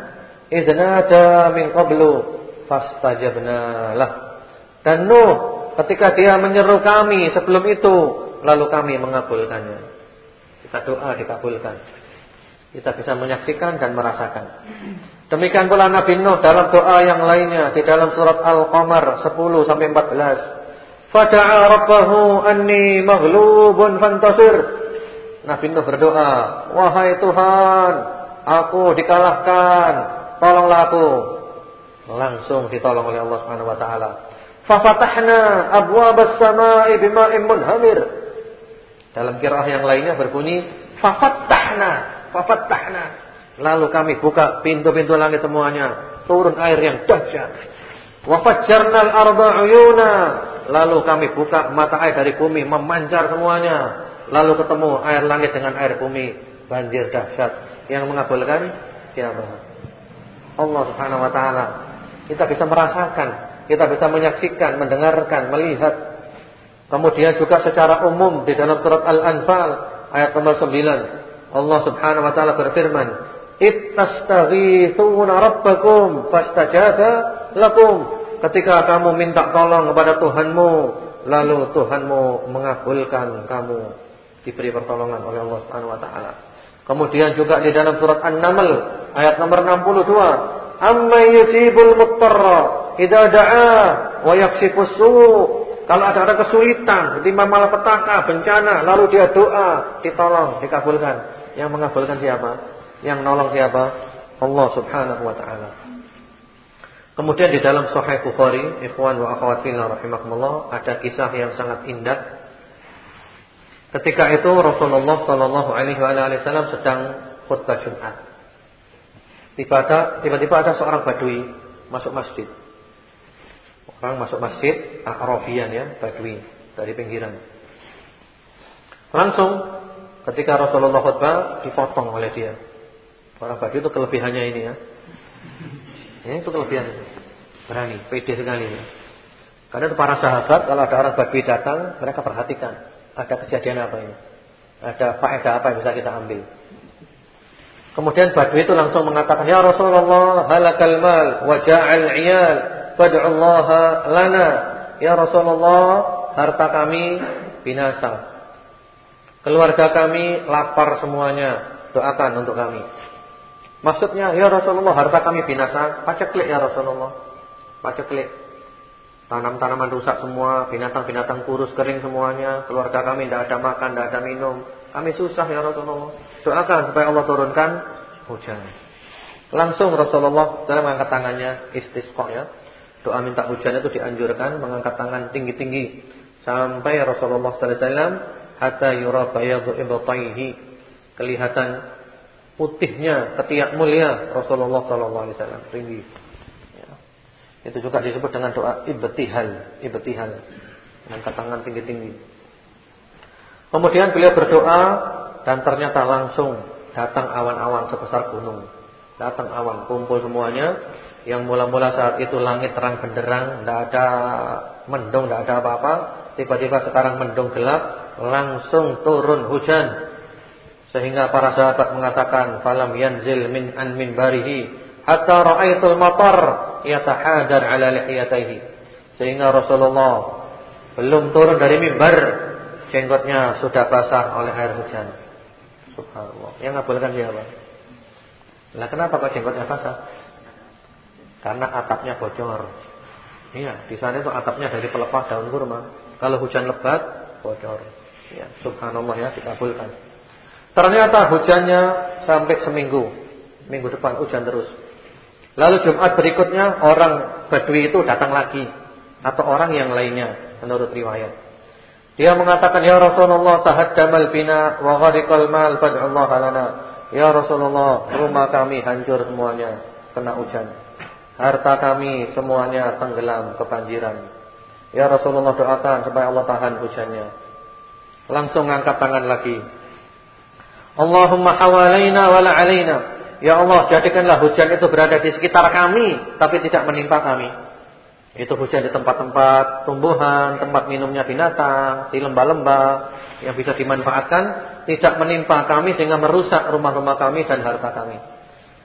idnada min qablu fastajabna lah. Dan Nuh ketika dia menyeru kami sebelum itu lalu kami mengabulkannya. Kita doa dikabulkan. Kita bisa menyaksikan dan merasakan. Demikian pula Nabi Nuh dalam doa yang lainnya di dalam surat Al-Qamar 10 sampai 14. Fada'a rabbahu anni maghlubun fantasir. Nabi Nuh berdoa, "Wahai Tuhan, Aku dikalahkan, tolonglah aku. Langsung ditolong oleh Allah taala. Fafatahna abwabas samai bima'in munhamir. Dalam kirah yang lainnya berbunyi fafatahna, fafatahna. Lalu kami buka pintu-pintu langit semuanya, turun air yang dahsyat. Wa fajjarnal arda uyuna. Lalu kami buka mata air dari bumi memancar semuanya. Lalu ketemu air langit dengan air bumi, banjir dahsyat. Yang mengabulkan siapa? Allah Subhanahu wa taala. Kita bisa merasakan, kita bisa menyaksikan, mendengarkan, melihat. Kemudian juga secara umum di dalam surat Al-Anfal ayat nomor 9 Allah Subhanahu wa taala berfirman, "Ittastaghithuna rabbakum fastajaba lakum." Ketika kamu minta tolong kepada Tuhanmu, lalu Tuhanmu mengabulkan kamu diberi pertolongan oleh Allah Subhanahu wa taala. Kemudian juga di dalam surat An-Naml ayat nomor 62, "Amma yusibul muttarra idza da'a wa yaksifus su'." Kalau ada ada kesulitan, timpa malapetaka, bencana, lalu dia doa, ditolong, dikabulkan. Yang mengabulkan siapa? Yang nolong siapa? Allah Subhanahu wa taala. Kemudian di dalam Sahih Bukhari, ikhwan wa akhwat fillah rahimakumullah, ada kisah yang sangat indah Ketika itu Rasulullah Shallallahu Alaihi Wasallam sedang khutbah Jumat. Tiba-tiba ada seorang badui masuk masjid. Orang masuk masjid, Arabian ya, badui dari pinggiran. Langsung ketika Rasulullah khutbah dipotong oleh dia. Orang badui itu kelebihannya ini ya. Ini itu kelebihan. Berani, pede sekali ya. Karena itu para sahabat kalau ada orang badui datang, mereka perhatikan ada kejadian apa ini? Ada faedah apa yang bisa kita ambil? Kemudian Badui itu langsung mengatakan, "Ya Rasulullah, halakal mal wa ja'al 'iyal, fad'ullah lana." Ya Rasulullah, harta kami binasa. Keluarga kami lapar semuanya, doakan untuk kami. Maksudnya, ya Rasulullah, harta kami binasa, paceklik ya Rasulullah. Paceklik. Tanam-tanaman rusak semua, binatang-binatang kurus kering semuanya, keluarga kami tidak ada makan, tidak ada minum. Kami susah ya Rasulullah. Doakan supaya Allah turunkan hujan. Langsung Rasulullah dalam mengangkat tangannya istisqa ya. Doa minta hujan itu dianjurkan mengangkat tangan tinggi-tinggi sampai Rasulullah sallallahu alaihi wasallam hatta yura bayadu ibtayhi kelihatan putihnya ketiak mulia Rasulullah sallallahu alaihi wasallam tinggi. Ya. Itu juga disebut dengan doa ibtihal, ibtihal. Angkat tangan tinggi-tinggi. Kemudian beliau berdoa dan ternyata langsung datang awan-awan sebesar gunung. Datang awan, kumpul semuanya. Yang mula-mula saat itu langit terang benderang, tidak ada mendung, tidak ada apa-apa. Tiba-tiba sekarang mendung gelap, langsung turun hujan sehingga para sahabat mengatakan falam yanzil min an minbarihi hatta ra'aitul matar yatahadar ala lihiyatihi. Sehingga Rasulullah belum turun dari mimbar jenggotnya sudah basah oleh air hujan. Subhanallah. Yang ngabulkan siapa? Lah kenapa kok jenggotnya basah? Karena atapnya bocor. Iya, di sana itu atapnya dari pelepah daun kurma. Kalau hujan lebat, bocor. Ya, subhanallah ya, dikabulkan. Ternyata hujannya sampai seminggu. Minggu depan hujan terus. Lalu Jumat berikutnya orang Badui itu datang lagi atau orang yang lainnya menurut riwayat. Dia mengatakan ya Rasulullah tahaddamal bina wa ghariqal mal fad'allah lana. Ya Rasulullah, rumah kami hancur semuanya kena hujan. Harta kami semuanya tenggelam kebanjiran. Ya Rasulullah doakan supaya Allah tahan hujannya. Langsung angkat tangan lagi. Allahumma hawalaina wala alaina. Ya Allah, jadikanlah hujan itu berada di sekitar kami, tapi tidak menimpa kami. Itu hujan di tempat-tempat tumbuhan, tempat minumnya binatang, di lembah-lembah yang bisa dimanfaatkan, tidak menimpa kami sehingga merusak rumah-rumah kami dan harta kami.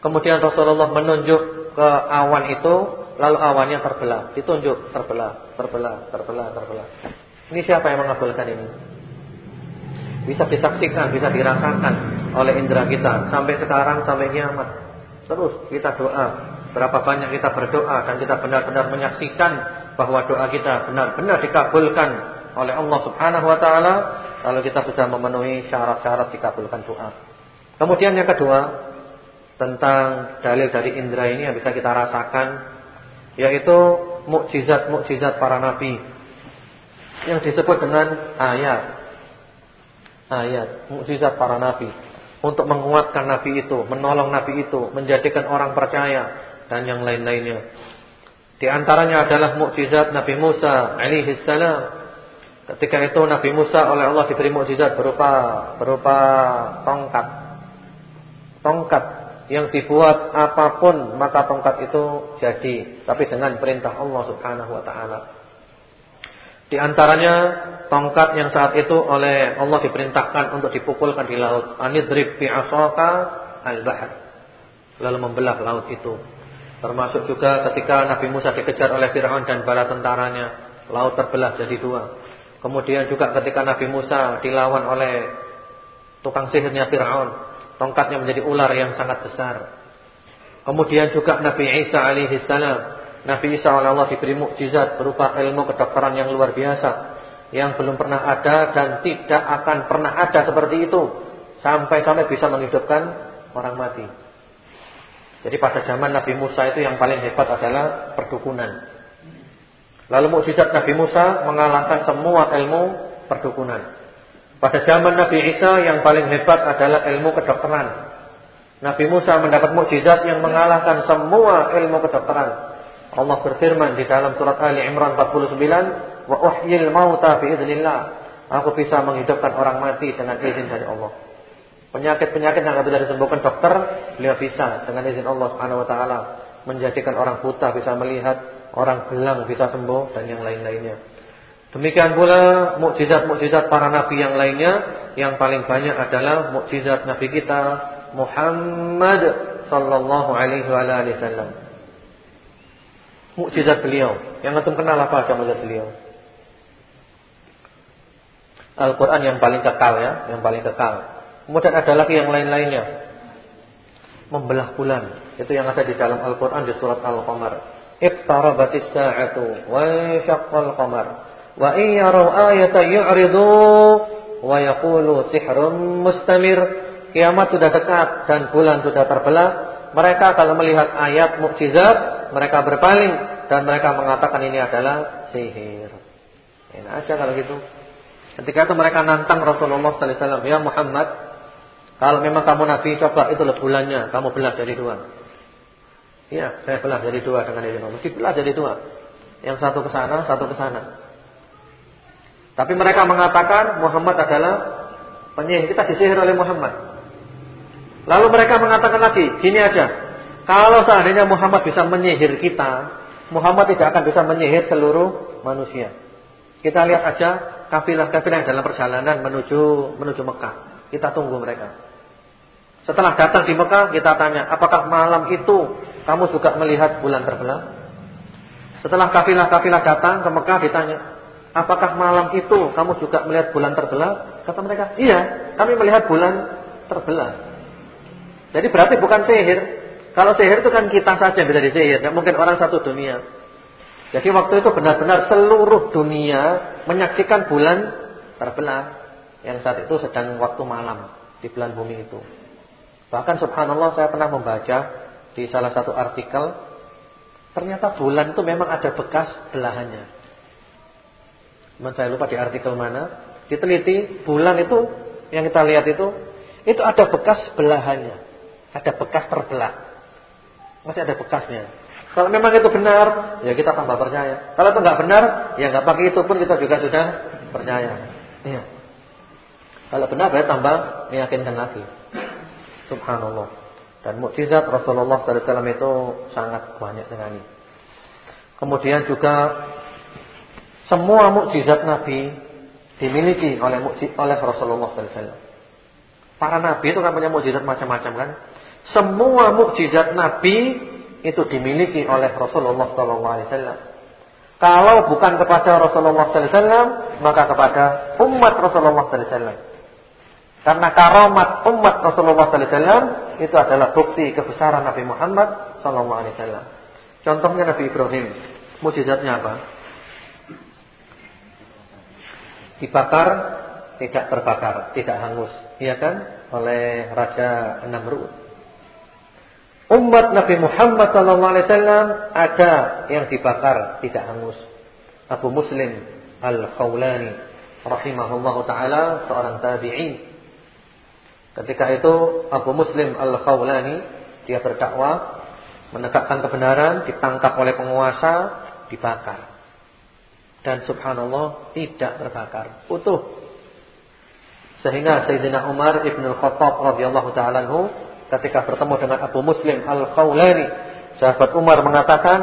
Kemudian Rasulullah menunjuk ke awan itu, lalu awannya terbelah, ditunjuk terbelah, terbelah, terbelah, terbelah. Ini siapa yang mengabulkan ini? Bisa disaksikan, bisa dirasakan oleh indera kita sampai sekarang sampai kiamat. Terus kita doa. Berapa banyak kita berdoa dan kita benar-benar menyaksikan bahwa doa kita benar-benar dikabulkan oleh Allah Subhanahu wa taala kalau kita sudah memenuhi syarat-syarat dikabulkan doa. Kemudian yang kedua tentang dalil dari indera ini yang bisa kita rasakan yaitu mukjizat-mukjizat para nabi yang disebut dengan ayat ayat, mukjizat para nabi untuk menguatkan nabi itu, menolong nabi itu, menjadikan orang percaya dan yang lain-lainnya. Di antaranya adalah mukjizat Nabi Musa alaihi salam. Ketika itu Nabi Musa oleh Allah diberi mukjizat berupa berupa tongkat. Tongkat yang dibuat apa pun maka tongkat itu jadi, tapi dengan perintah Allah Subhanahu wa taala. Di antaranya tongkat yang saat itu oleh Allah diperintahkan untuk dipukulkan di laut. Anidrib bi asaka al-bahr. Lalu membelah laut itu. Termasuk juga ketika Nabi Musa dikejar oleh Firaun dan bala tentaranya, laut terbelah jadi dua. Kemudian juga ketika Nabi Musa dilawan oleh tukang sihirnya Firaun, tongkatnya menjadi ular yang sangat besar. Kemudian juga Nabi Isa alaihi salam Nabi Isa oleh Allah diberi mukjizat berupa ilmu kedokteran yang luar biasa yang belum pernah ada dan tidak akan pernah ada seperti itu sampai-sampai bisa menghidupkan orang mati. Jadi pada zaman Nabi Musa itu yang paling hebat adalah perdukunan. Lalu mukjizat Nabi Musa mengalahkan semua ilmu perdukunan. Pada zaman Nabi Isa yang paling hebat adalah ilmu kedokteran. Nabi Musa mendapat mukjizat yang mengalahkan semua ilmu kedokteran. Allah berfirman di dalam surat Ali Imran 49, "Wa uhyil mauta bi idznillah." Aku bisa menghidupkan orang mati dengan izin dari Allah. Penyakit-penyakit yang tidak bisa disembuhkan dokter, beliau bisa dengan izin Allah Subhanahu wa taala. Menjadikan orang buta bisa melihat, orang belang bisa sembuh dan yang lain-lainnya. Demikian pula mukjizat-mukjizat para nabi yang lainnya yang paling banyak adalah mukjizat nabi kita Muhammad sallallahu alaihi wasallam mukjizat beliau. Yang antum kenal apa aja mukjizat beliau? Al-Qur'an yang paling kekal ya, yang paling kekal. Kemudian ada lagi yang lain-lainnya. Membelah bulan. Itu yang ada di dalam Al-Qur'an di surat Al-Qamar. Iqtarabatis sa'atu wa syaqqal qamar. Wa in yaraw ayatan yu'ridu wa yaqulu sihrun mustamir. Kiamat sudah dekat dan bulan sudah terbelah. Mereka kalau melihat ayat mukjizat mereka berpaling dan mereka mengatakan ini adalah sihir. Enak aja kalau gitu. Ketika itu mereka nantang Rasulullah sallallahu alaihi wasallam, "Ya Muhammad, Kalau memang kamu nabi, coba itu bulannya kamu belah jadi dua. Iya, saya belah jadi dua dengan izin Allah. Dibelah jadi dua. Yang satu ke sana, satu ke sana. Tapi mereka mengatakan Muhammad adalah penyihir. Kita disihir oleh Muhammad. Lalu mereka mengatakan lagi, gini aja. Kalau seandainya Muhammad bisa menyihir kita, Muhammad tidak akan bisa menyihir seluruh manusia. Kita lihat aja kafilah-kafilah dalam perjalanan menuju menuju Mekah. Kita tunggu mereka. Setelah datang di Mekah, kita tanya, apakah malam itu kamu juga melihat bulan terbelah? Setelah kafilah-kafilah datang ke Mekah, ditanya, apakah malam itu kamu juga melihat bulan terbelah? Kata mereka, iya, kami melihat bulan terbelah. Jadi berarti bukan sihir. Kalau sihir itu kan kita saja yang bisa disihir, tidak mungkin orang satu dunia. Jadi waktu itu benar-benar seluruh dunia menyaksikan bulan terbelah yang saat itu sedang waktu malam di bulan bumi itu. Bahkan subhanallah saya pernah membaca di salah satu artikel ternyata bulan itu memang ada bekas belahannya. Cuman saya lupa di artikel mana, diteliti bulan itu yang kita lihat itu itu ada bekas belahannya, ada bekas terbelah. Masih ada bekasnya. Kalau memang itu benar, ya kita tambah percaya. Kalau itu nggak benar, ya nggak pakai itu pun kita juga sudah percaya. Iya. Kalau benar berarti tambah meyakinkan lagi. Subhanallah. Dan mukjizat Rasulullah SAW itu sangat banyak sekali. Kemudian juga semua mukjizat Nabi dimiliki oleh oleh Rasulullah SAW. Para Nabi itu kan punya mukjizat macam-macam kan. Semua mukjizat Nabi itu dimiliki oleh Rasulullah SAW. Kalau bukan kepada Rasulullah SAW, maka kepada umat Rasulullah SAW. Karena karamat umat Rasulullah SAW itu adalah bukti kebesaran Nabi Muhammad SAW. Contohnya Nabi Ibrahim, mujizatnya apa? Dibakar, tidak terbakar, tidak hangus, iya kan? Oleh Raja Namrud. Umat Nabi Muhammad SAW ada yang dibakar tidak hangus. Abu Muslim Al-Khawlani rahimahullah taala seorang tabi'in. Ketika itu Abu Muslim Al-Khawlani dia berdakwah menegakkan kebenaran, ditangkap oleh penguasa, dibakar. Dan subhanallah tidak terbakar, utuh. Sehingga Sayyidina Umar Ibn Al-Khattab radhiyallahu taala ketika bertemu dengan Abu Muslim Al-Khawlani, sahabat Umar mengatakan,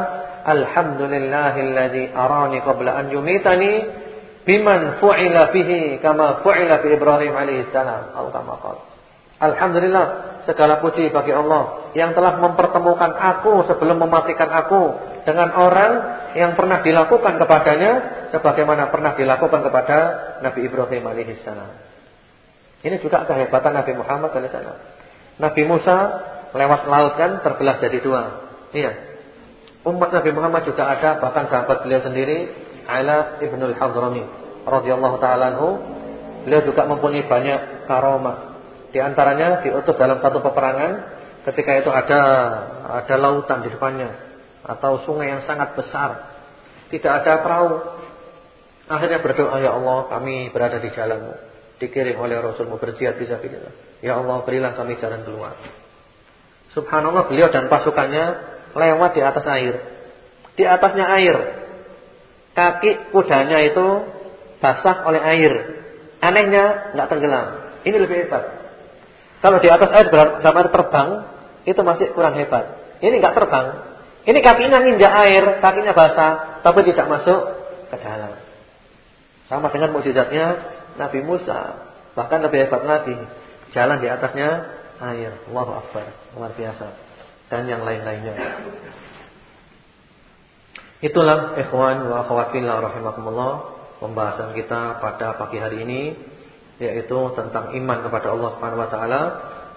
Alhamdulillahilladzi arani qabla an yumitani biman fu'ila bihi kama fu'ila bi Ibrahim alaihi salam. Alhamdulillah segala puji bagi Allah yang telah mempertemukan aku sebelum mematikan aku dengan orang yang pernah dilakukan kepadanya sebagaimana pernah dilakukan kepada Nabi Ibrahim alaihi salam. Ini juga kehebatan Nabi Muhammad alaihi salam. Nabi Musa lewat laut kan terbelah jadi dua. Iya. Umat Nabi Muhammad juga ada bahkan sahabat beliau sendiri Ala ibnul Hadrami radhiyallahu taala anhu beliau juga mempunyai banyak karomah. Di antaranya diutus dalam satu peperangan ketika itu ada ada lautan di depannya atau sungai yang sangat besar. Tidak ada perahu. Akhirnya berdoa ya Allah kami berada di jalanmu dikirim oleh Rasulmu berjihad bisa bisa. Ya Allah berilah kami jalan keluar. Subhanallah beliau dan pasukannya lewat di atas air. Di atasnya air. Kaki kudanya itu basah oleh air. Anehnya nggak tenggelam. Ini lebih hebat. Kalau di atas air bersama terbang itu masih kurang hebat. Ini nggak terbang. Ini kakinya nginjak air, kakinya basah, tapi tidak masuk ke dalam. Sama dengan mukjizatnya Nabi Musa, bahkan lebih hebat lagi jalan di atasnya air. Allahu Akbar, luar biasa. Dan yang lain-lainnya. Itulah ikhwan wa akhwat rahimakumullah pembahasan kita pada pagi hari ini yaitu tentang iman kepada Allah Subhanahu wa taala.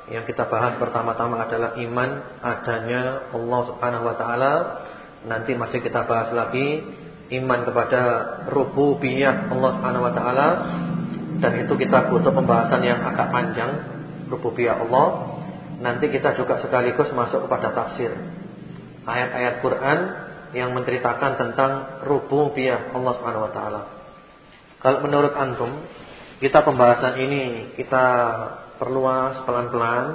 Yang kita bahas pertama-tama adalah iman adanya Allah Subhanahu wa taala. Nanti masih kita bahas lagi iman kepada rububiyah Allah Subhanahu wa taala dan itu kita butuh pembahasan yang agak panjang rububiyah Allah. Nanti kita juga sekaligus masuk kepada tafsir ayat-ayat Quran yang menceritakan tentang rububiyah Allah Subhanahu wa taala. Kalau menurut antum, kita pembahasan ini kita perluas pelan-pelan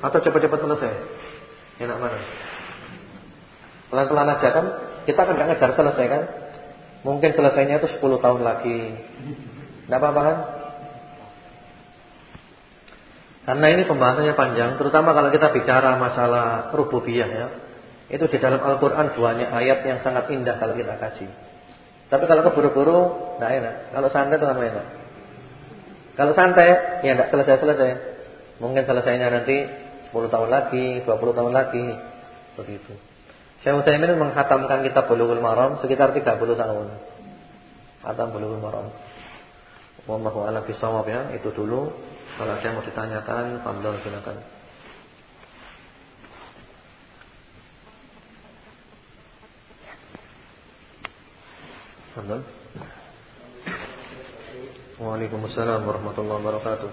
atau cepat-cepat selesai? Enak mana? Pelan-pelan aja kan? Kita kan nggak ngejar selesai kan? Mungkin selesainya itu 10 tahun lagi. Enggak apa-apa kan? Karena ini pembahasannya panjang, terutama kalau kita bicara masalah rububiyah ya. Itu di dalam Al-Qur'an banyak ayat yang sangat indah kalau kita kaji. Tapi kalau keburu-buru enggak enak. Kalau santai itu kan enak. Kalau santai ya enggak selesai-selesai. Mungkin selesainya nanti 10 tahun lagi, 20 tahun lagi. Begitu. Syekh Utsaimin menghatamkan kitab Bulughul Maram sekitar 30 tahun. Khatam Bulughul Maram. Wallahu a'lam bishawab ya, itu dulu. Kalau ada yang mau ditanyakan, fadhil silakan. Fadhil. Waalaikumsalam warahmatullahi wabarakatuh.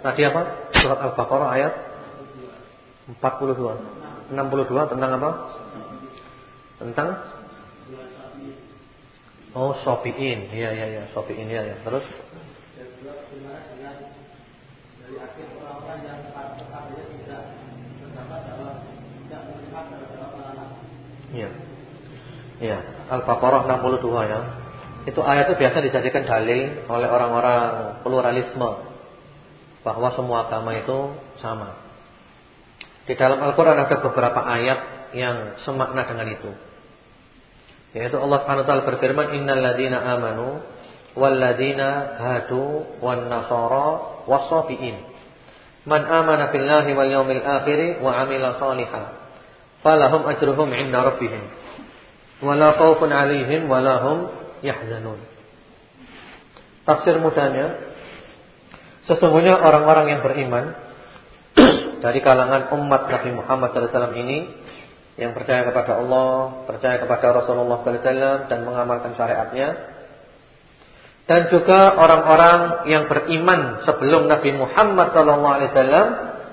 Tadi apa? Surat Al-Baqarah ayat 42. 62 tentang apa? Tentang Oh, Sofiin. Iya, iya, iya, Sofiin ya, ya. Terus Iya. Iya, Al-Baqarah 62 ya. Itu ayat itu biasa dijadikan dalil oleh orang-orang pluralisme bahwa semua agama itu sama. Di dalam Al-Qur'an ada beberapa ayat yang semakna dengan itu. Yaitu Allah Subhanahu taala berfirman, "Innal ladzina amanu wal ladzina hadu wan nasara wasabiin. Man amana billahi wal yawmil akhir wa amila shalihan, falahum ajruhum 'inda rabbihim. Wala khaufun 'alaihim wala hum yahzanun." Tafsir mudahnya Sesungguhnya orang-orang yang beriman dari kalangan umat Nabi Muhammad SAW ini yang percaya kepada Allah, percaya kepada Rasulullah SAW dan mengamalkan syariatnya, dan juga orang-orang yang beriman sebelum Nabi Muhammad SAW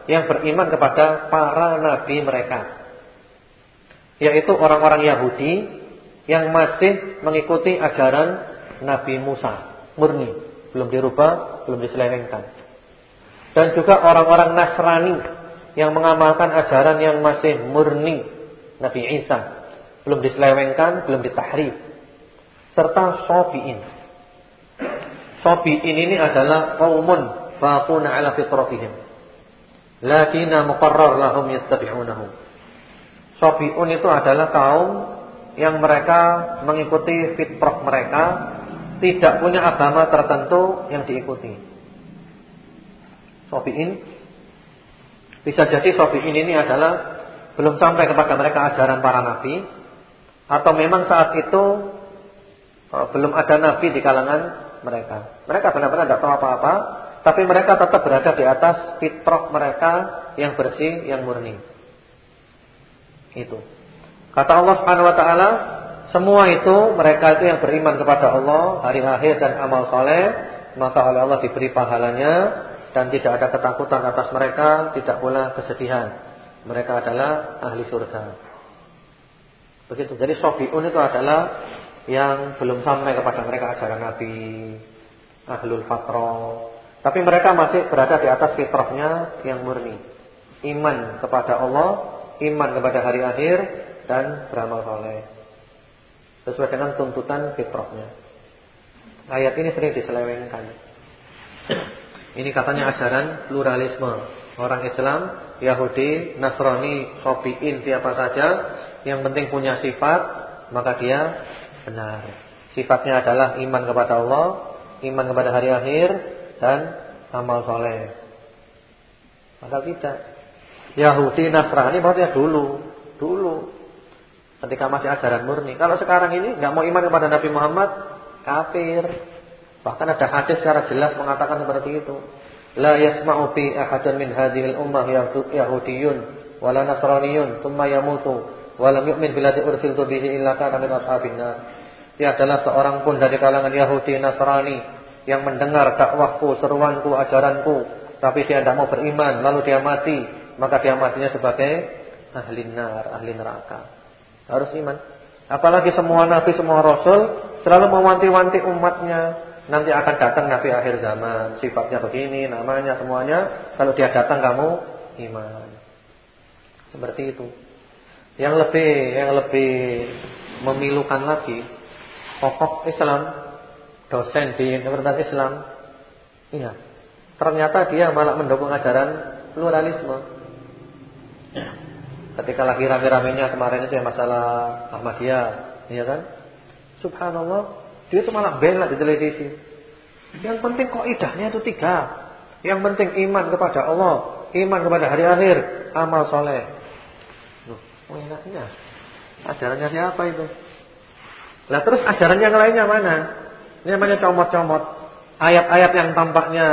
yang beriman kepada para nabi mereka, yaitu orang-orang Yahudi yang masih mengikuti ajaran Nabi Musa. Murni. Belum dirubah, belum diselewengkan. Dan juga orang-orang Nasrani yang mengamalkan ajaran yang masih murni Nabi Isa, belum diselewengkan, belum ditahrif. Serta Sofi'in. Sofi'in ini adalah qaumun faquna ala fitratihim. Lakina muqarrar lahum yattabi'unahu. Sofi'un itu adalah kaum yang mereka mengikuti fitrah mereka tidak punya agama tertentu yang diikuti. Sofiin bisa jadi Sofiin ini adalah belum sampai kepada mereka ajaran para nabi atau memang saat itu eh, belum ada nabi di kalangan mereka. Mereka benar-benar tidak tahu apa-apa, tapi mereka tetap berada di atas fitrah mereka yang bersih, yang murni. Itu. Kata Allah Subhanahu wa taala, semua itu mereka itu yang beriman kepada Allah, hari akhir dan amal soleh, maka oleh Allah diberi pahalanya dan tidak ada ketakutan atas mereka, tidak pula kesedihan. Mereka adalah ahli surga. Begitu. Jadi sofiun itu adalah yang belum sampai kepada mereka ajaran Nabi, ahlul fatro. Tapi mereka masih berada di atas fitrahnya yang murni. Iman kepada Allah, iman kepada hari akhir dan beramal soleh sesuai dengan tuntutan fitrahnya. Ayat ini sering diselewengkan. Ini katanya ajaran pluralisme. Orang Islam, Yahudi, Nasrani, Sofiin, siapa saja yang penting punya sifat, maka dia benar. Sifatnya adalah iman kepada Allah, iman kepada hari akhir dan amal soleh. Maka kita Yahudi, Nasrani maksudnya dulu, dulu Ketika masih ajaran murni. Kalau sekarang ini nggak mau iman kepada Nabi Muhammad, kafir. Bahkan ada hadis secara jelas mengatakan seperti itu. La yasma'u fi ahadun min hadhil ummah yahudiyyun wala nasraniyun thumma yamutu wa lam yu'min billadzi ursiltu bihi illa kana min ashabin nar. adalah seorang pun dari kalangan Yahudi Nasrani yang mendengar dakwahku, seruanku, ajaranku, tapi dia tidak mau beriman, lalu dia mati, maka dia matinya sebagai ahli nar, ahli neraka. Harus iman. Apalagi semua nabi, semua rasul selalu mewanti-wanti umatnya. Nanti akan datang nabi akhir zaman, sifatnya begini, namanya semuanya. Kalau dia datang kamu iman. Seperti itu. Yang lebih yang lebih memilukan lagi pokok Islam, dosen di Universitas Islam. Iya. Ternyata dia malah mendukung ajaran pluralisme. Ketika lagi rame-ramenya kemarin itu yang masalah Ahmadiyah, ya kan? Subhanallah, dia itu malah bela di televisi. Yang penting kok idahnya itu tiga. Yang penting iman kepada Allah, iman kepada hari akhir, amal soleh. Oh enaknya. Ajarannya siapa itu? Lah terus ajaran yang lainnya mana? Ini namanya comot-comot. Ayat-ayat yang tampaknya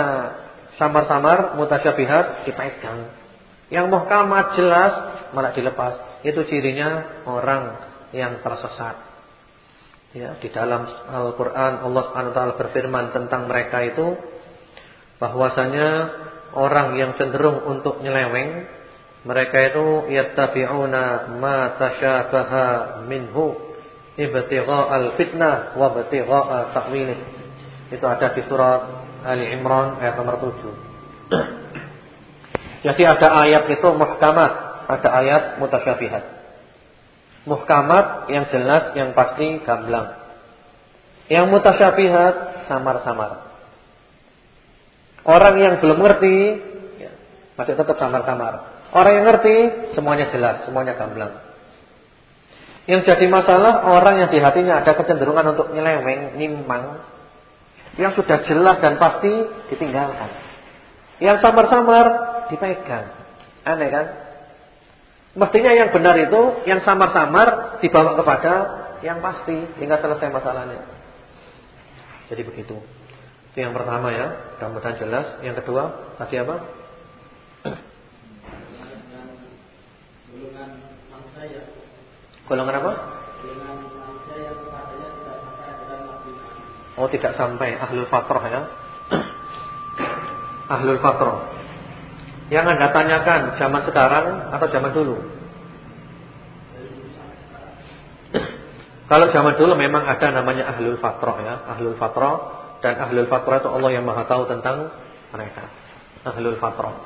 samar-samar, mutasyabihat dipegang. Yang muhkamat jelas malah dilepas. Itu cirinya orang yang tersesat. Ya, di dalam Al-Qur'an Allah Subhanahu wa taala berfirman tentang mereka itu bahwasanya orang yang cenderung untuk nyeleweng mereka itu yattabi'una ma tasyabaha minhu ibtigha'al fitnah wa ibtigha'a ta'wilih. Itu ada di surat Ali Imran ayat nomor 7. Jadi ada ayat itu muhkamat, ada ayat mutasyabihat. Muhkamat yang jelas, yang pasti gamblang. Yang mutasyabihat samar-samar. Orang yang belum ngerti ya, masih tetap samar-samar. Orang yang ngerti semuanya jelas, semuanya gamblang. Yang jadi masalah orang yang di hatinya ada kecenderungan untuk nyeleweng, nimbang, yang sudah jelas dan pasti ditinggalkan. Yang samar-samar dipegang. Aneh kan? Mestinya yang benar itu yang samar-samar dibawa kepada yang pasti hingga selesai masalahnya. Jadi begitu. Itu yang pertama ya, mudah-mudahan jelas. Yang kedua, tadi apa? Golongan apa? Oh tidak sampai ahlul fatrah ya Ahlul fatrah Yang anda tanyakan zaman sekarang atau zaman dulu? Kalau zaman dulu memang ada namanya ahlul fatrah ya Ahlul fatrah. Dan ahlul fatrah itu Allah yang maha tahu tentang mereka. Ahlul fatrah.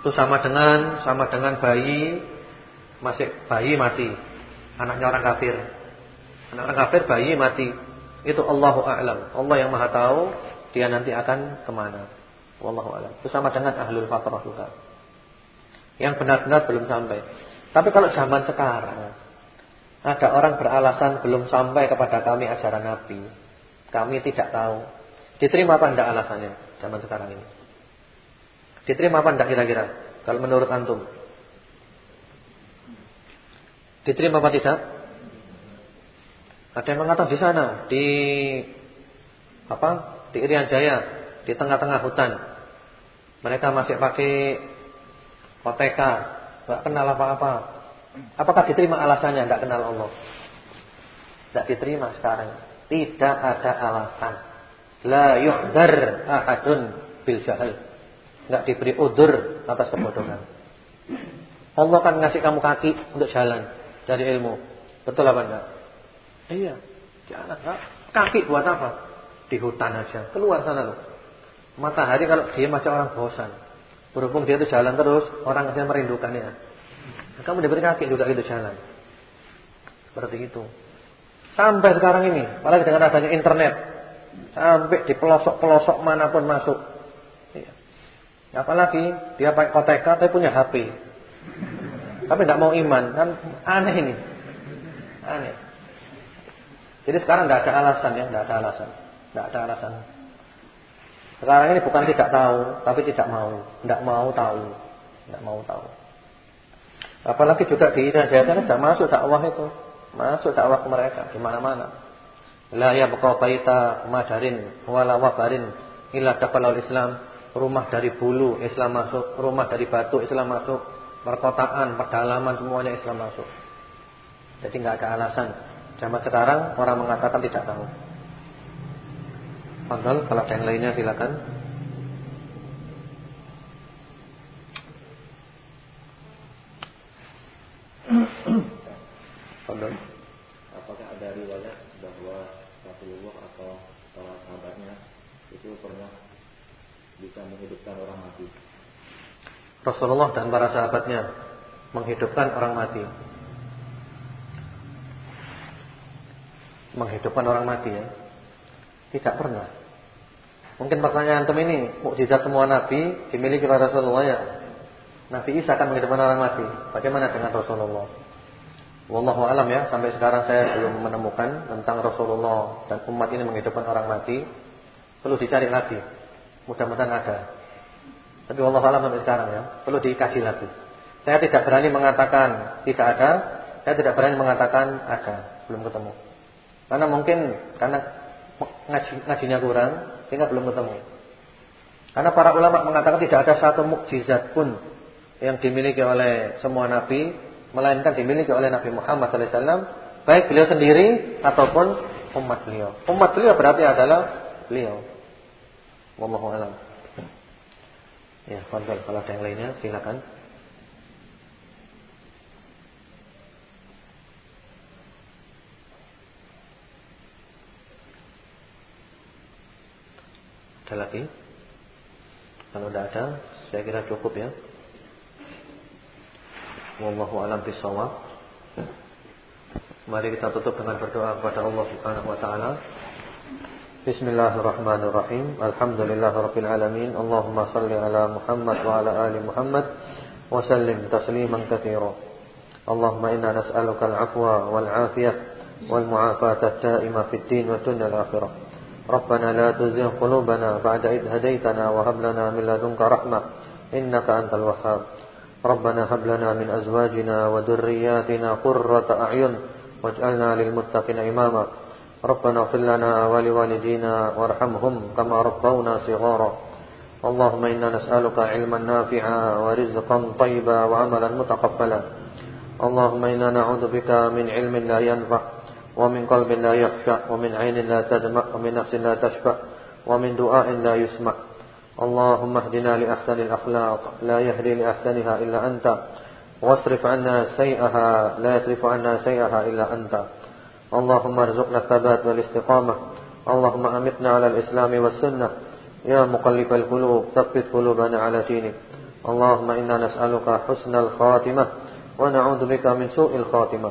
Itu sama dengan Sama dengan bayi Masih bayi mati. Anaknya orang kafir. Anak orang kafir bayi mati. Itu Allahu a'lam. Allah yang Maha tahu dia nanti akan ke mana. Wallahu a'lam. Itu sama dengan ahlul fatrah juga. Yang benar-benar belum sampai. Tapi kalau zaman sekarang ada orang beralasan belum sampai kepada kami ajaran Nabi. Kami tidak tahu. Diterima apa enggak alasannya zaman sekarang ini? Diterima apa enggak kira-kira? Kalau menurut antum? Diterima apa tidak? Ada yang mengatakan di sana di apa? Di Irian Jaya, di tengah-tengah hutan. Mereka masih pakai OTK, enggak kenal apa-apa. Apakah diterima alasannya enggak kenal Allah? Enggak diterima sekarang. Tidak ada alasan. La yuhdar ahadun bil jahal. Enggak diberi udur atas kebodohan. Allah kan ngasih kamu kaki untuk jalan dari ilmu. Betul apa enggak? Iya. Kaki buat apa? Di hutan aja. Keluar sana loh. Matahari kalau dia macam orang bosan. Berhubung dia itu jalan terus, orang akan merindukannya. Kamu diberi kaki juga itu jalan. Seperti itu. Sampai sekarang ini, apalagi dengan adanya internet, sampai di pelosok-pelosok mana pun masuk. Iya. Apalagi dia pakai koteka tapi punya HP. Tapi tidak mau iman, kan aneh ini. Aneh. Jadi sekarang tidak ada alasan ya, tidak ada alasan. Tidak ada alasan. Sekarang ini bukan tidak tahu, tapi tidak mau, tidak mau tahu, tidak mau tahu. Apalagi juga di Indonesia sana sudah masuk dakwah itu, masuk dakwah ke mereka di mana-mana. La ya baita madarin wala wabarin illa Islam. Rumah dari bulu Islam masuk, rumah dari batu Islam masuk, perkotaan, pedalaman semuanya Islam masuk. Jadi nggak ada alasan Zaman sekarang orang mengatakan tidak tahu. Fadal, kalau yang lainnya silakan. Fadal. Apakah ada riwayat bahwa Rasulullah atau para sahabatnya itu pernah bisa menghidupkan orang mati? Rasulullah dan para sahabatnya menghidupkan orang mati. Menghidupkan orang mati ya. Tidak pernah. Mungkin pertanyaan antum ini mukjizat semua nabi dimiliki oleh Rasulullah ya. Nabi Isa akan menghidupkan orang mati. Bagaimana dengan Rasulullah? Wallahu alam ya, sampai sekarang saya belum menemukan tentang Rasulullah dan umat ini menghidupkan orang mati. Perlu dicari lagi. Mudah-mudahan ada. Tapi wallahu alam sampai sekarang ya, perlu dikaji lagi. Saya tidak berani mengatakan tidak ada, saya tidak berani mengatakan ada, belum ketemu. Karena mungkin karena ngaji, ngajinya kurang sehingga belum ketemu. Karena para ulama mengatakan tidak ada satu mukjizat pun yang dimiliki oleh semua nabi melainkan dimiliki oleh Nabi Muhammad SAW baik beliau sendiri ataupun umat beliau. Umat beliau berarti adalah beliau. Wallahu a'lam. Ya, kalau ada yang lainnya silakan. Ada lagi? Kalau tidak ada, saya kira cukup ya. Wallahu a'lam bishawab. Mari kita tutup dengan berdoa kepada Allah Subhanahu wa taala. Bismillahirrahmanirrahim. Alhamdulillahirabbil alamin. Allahumma shalli ala Muhammad wa ala ali Muhammad wa sallim tasliman katsira. Allahumma inna nas'aluka al-'afwa wal 'afiyah wal mu'afata ad-da'ima fid din wa dunya al-akhirah. ربنا لا تزغ قلوبنا بعد إذ هديتنا وهب لنا من لدنك رحمة إنك أنت الوهاب. ربنا هب لنا من أزواجنا وذرياتنا قرة أعين واجعلنا للمتقين إماما. ربنا اغفر لنا ولوالدينا وارحمهم كما ربونا صغارا. اللهم إنا نسألك علما نافعا ورزقا طيبا وعملا متقبلا. اللهم إنا نعوذ بك من علم لا ينفع ومن قلب لا يخشع ومن عين لا تدمع ومن نفس لا تشفع ومن دعاء لا يسمع. اللهم اهدنا لأحسن الأخلاق لا يهدي لأحسنها إلا أنت. واصرف عنا سيئها لا يصرف عنا سيئها إلا أنت. اللهم ارزقنا الثبات والاستقامة. اللهم أمتنا على الإسلام والسنة. يا مقلب القلوب ثبت قلوبنا على دينك. اللهم إنا نسألك حسن الخاتمة ونعوذ بك من سوء الخاتمة.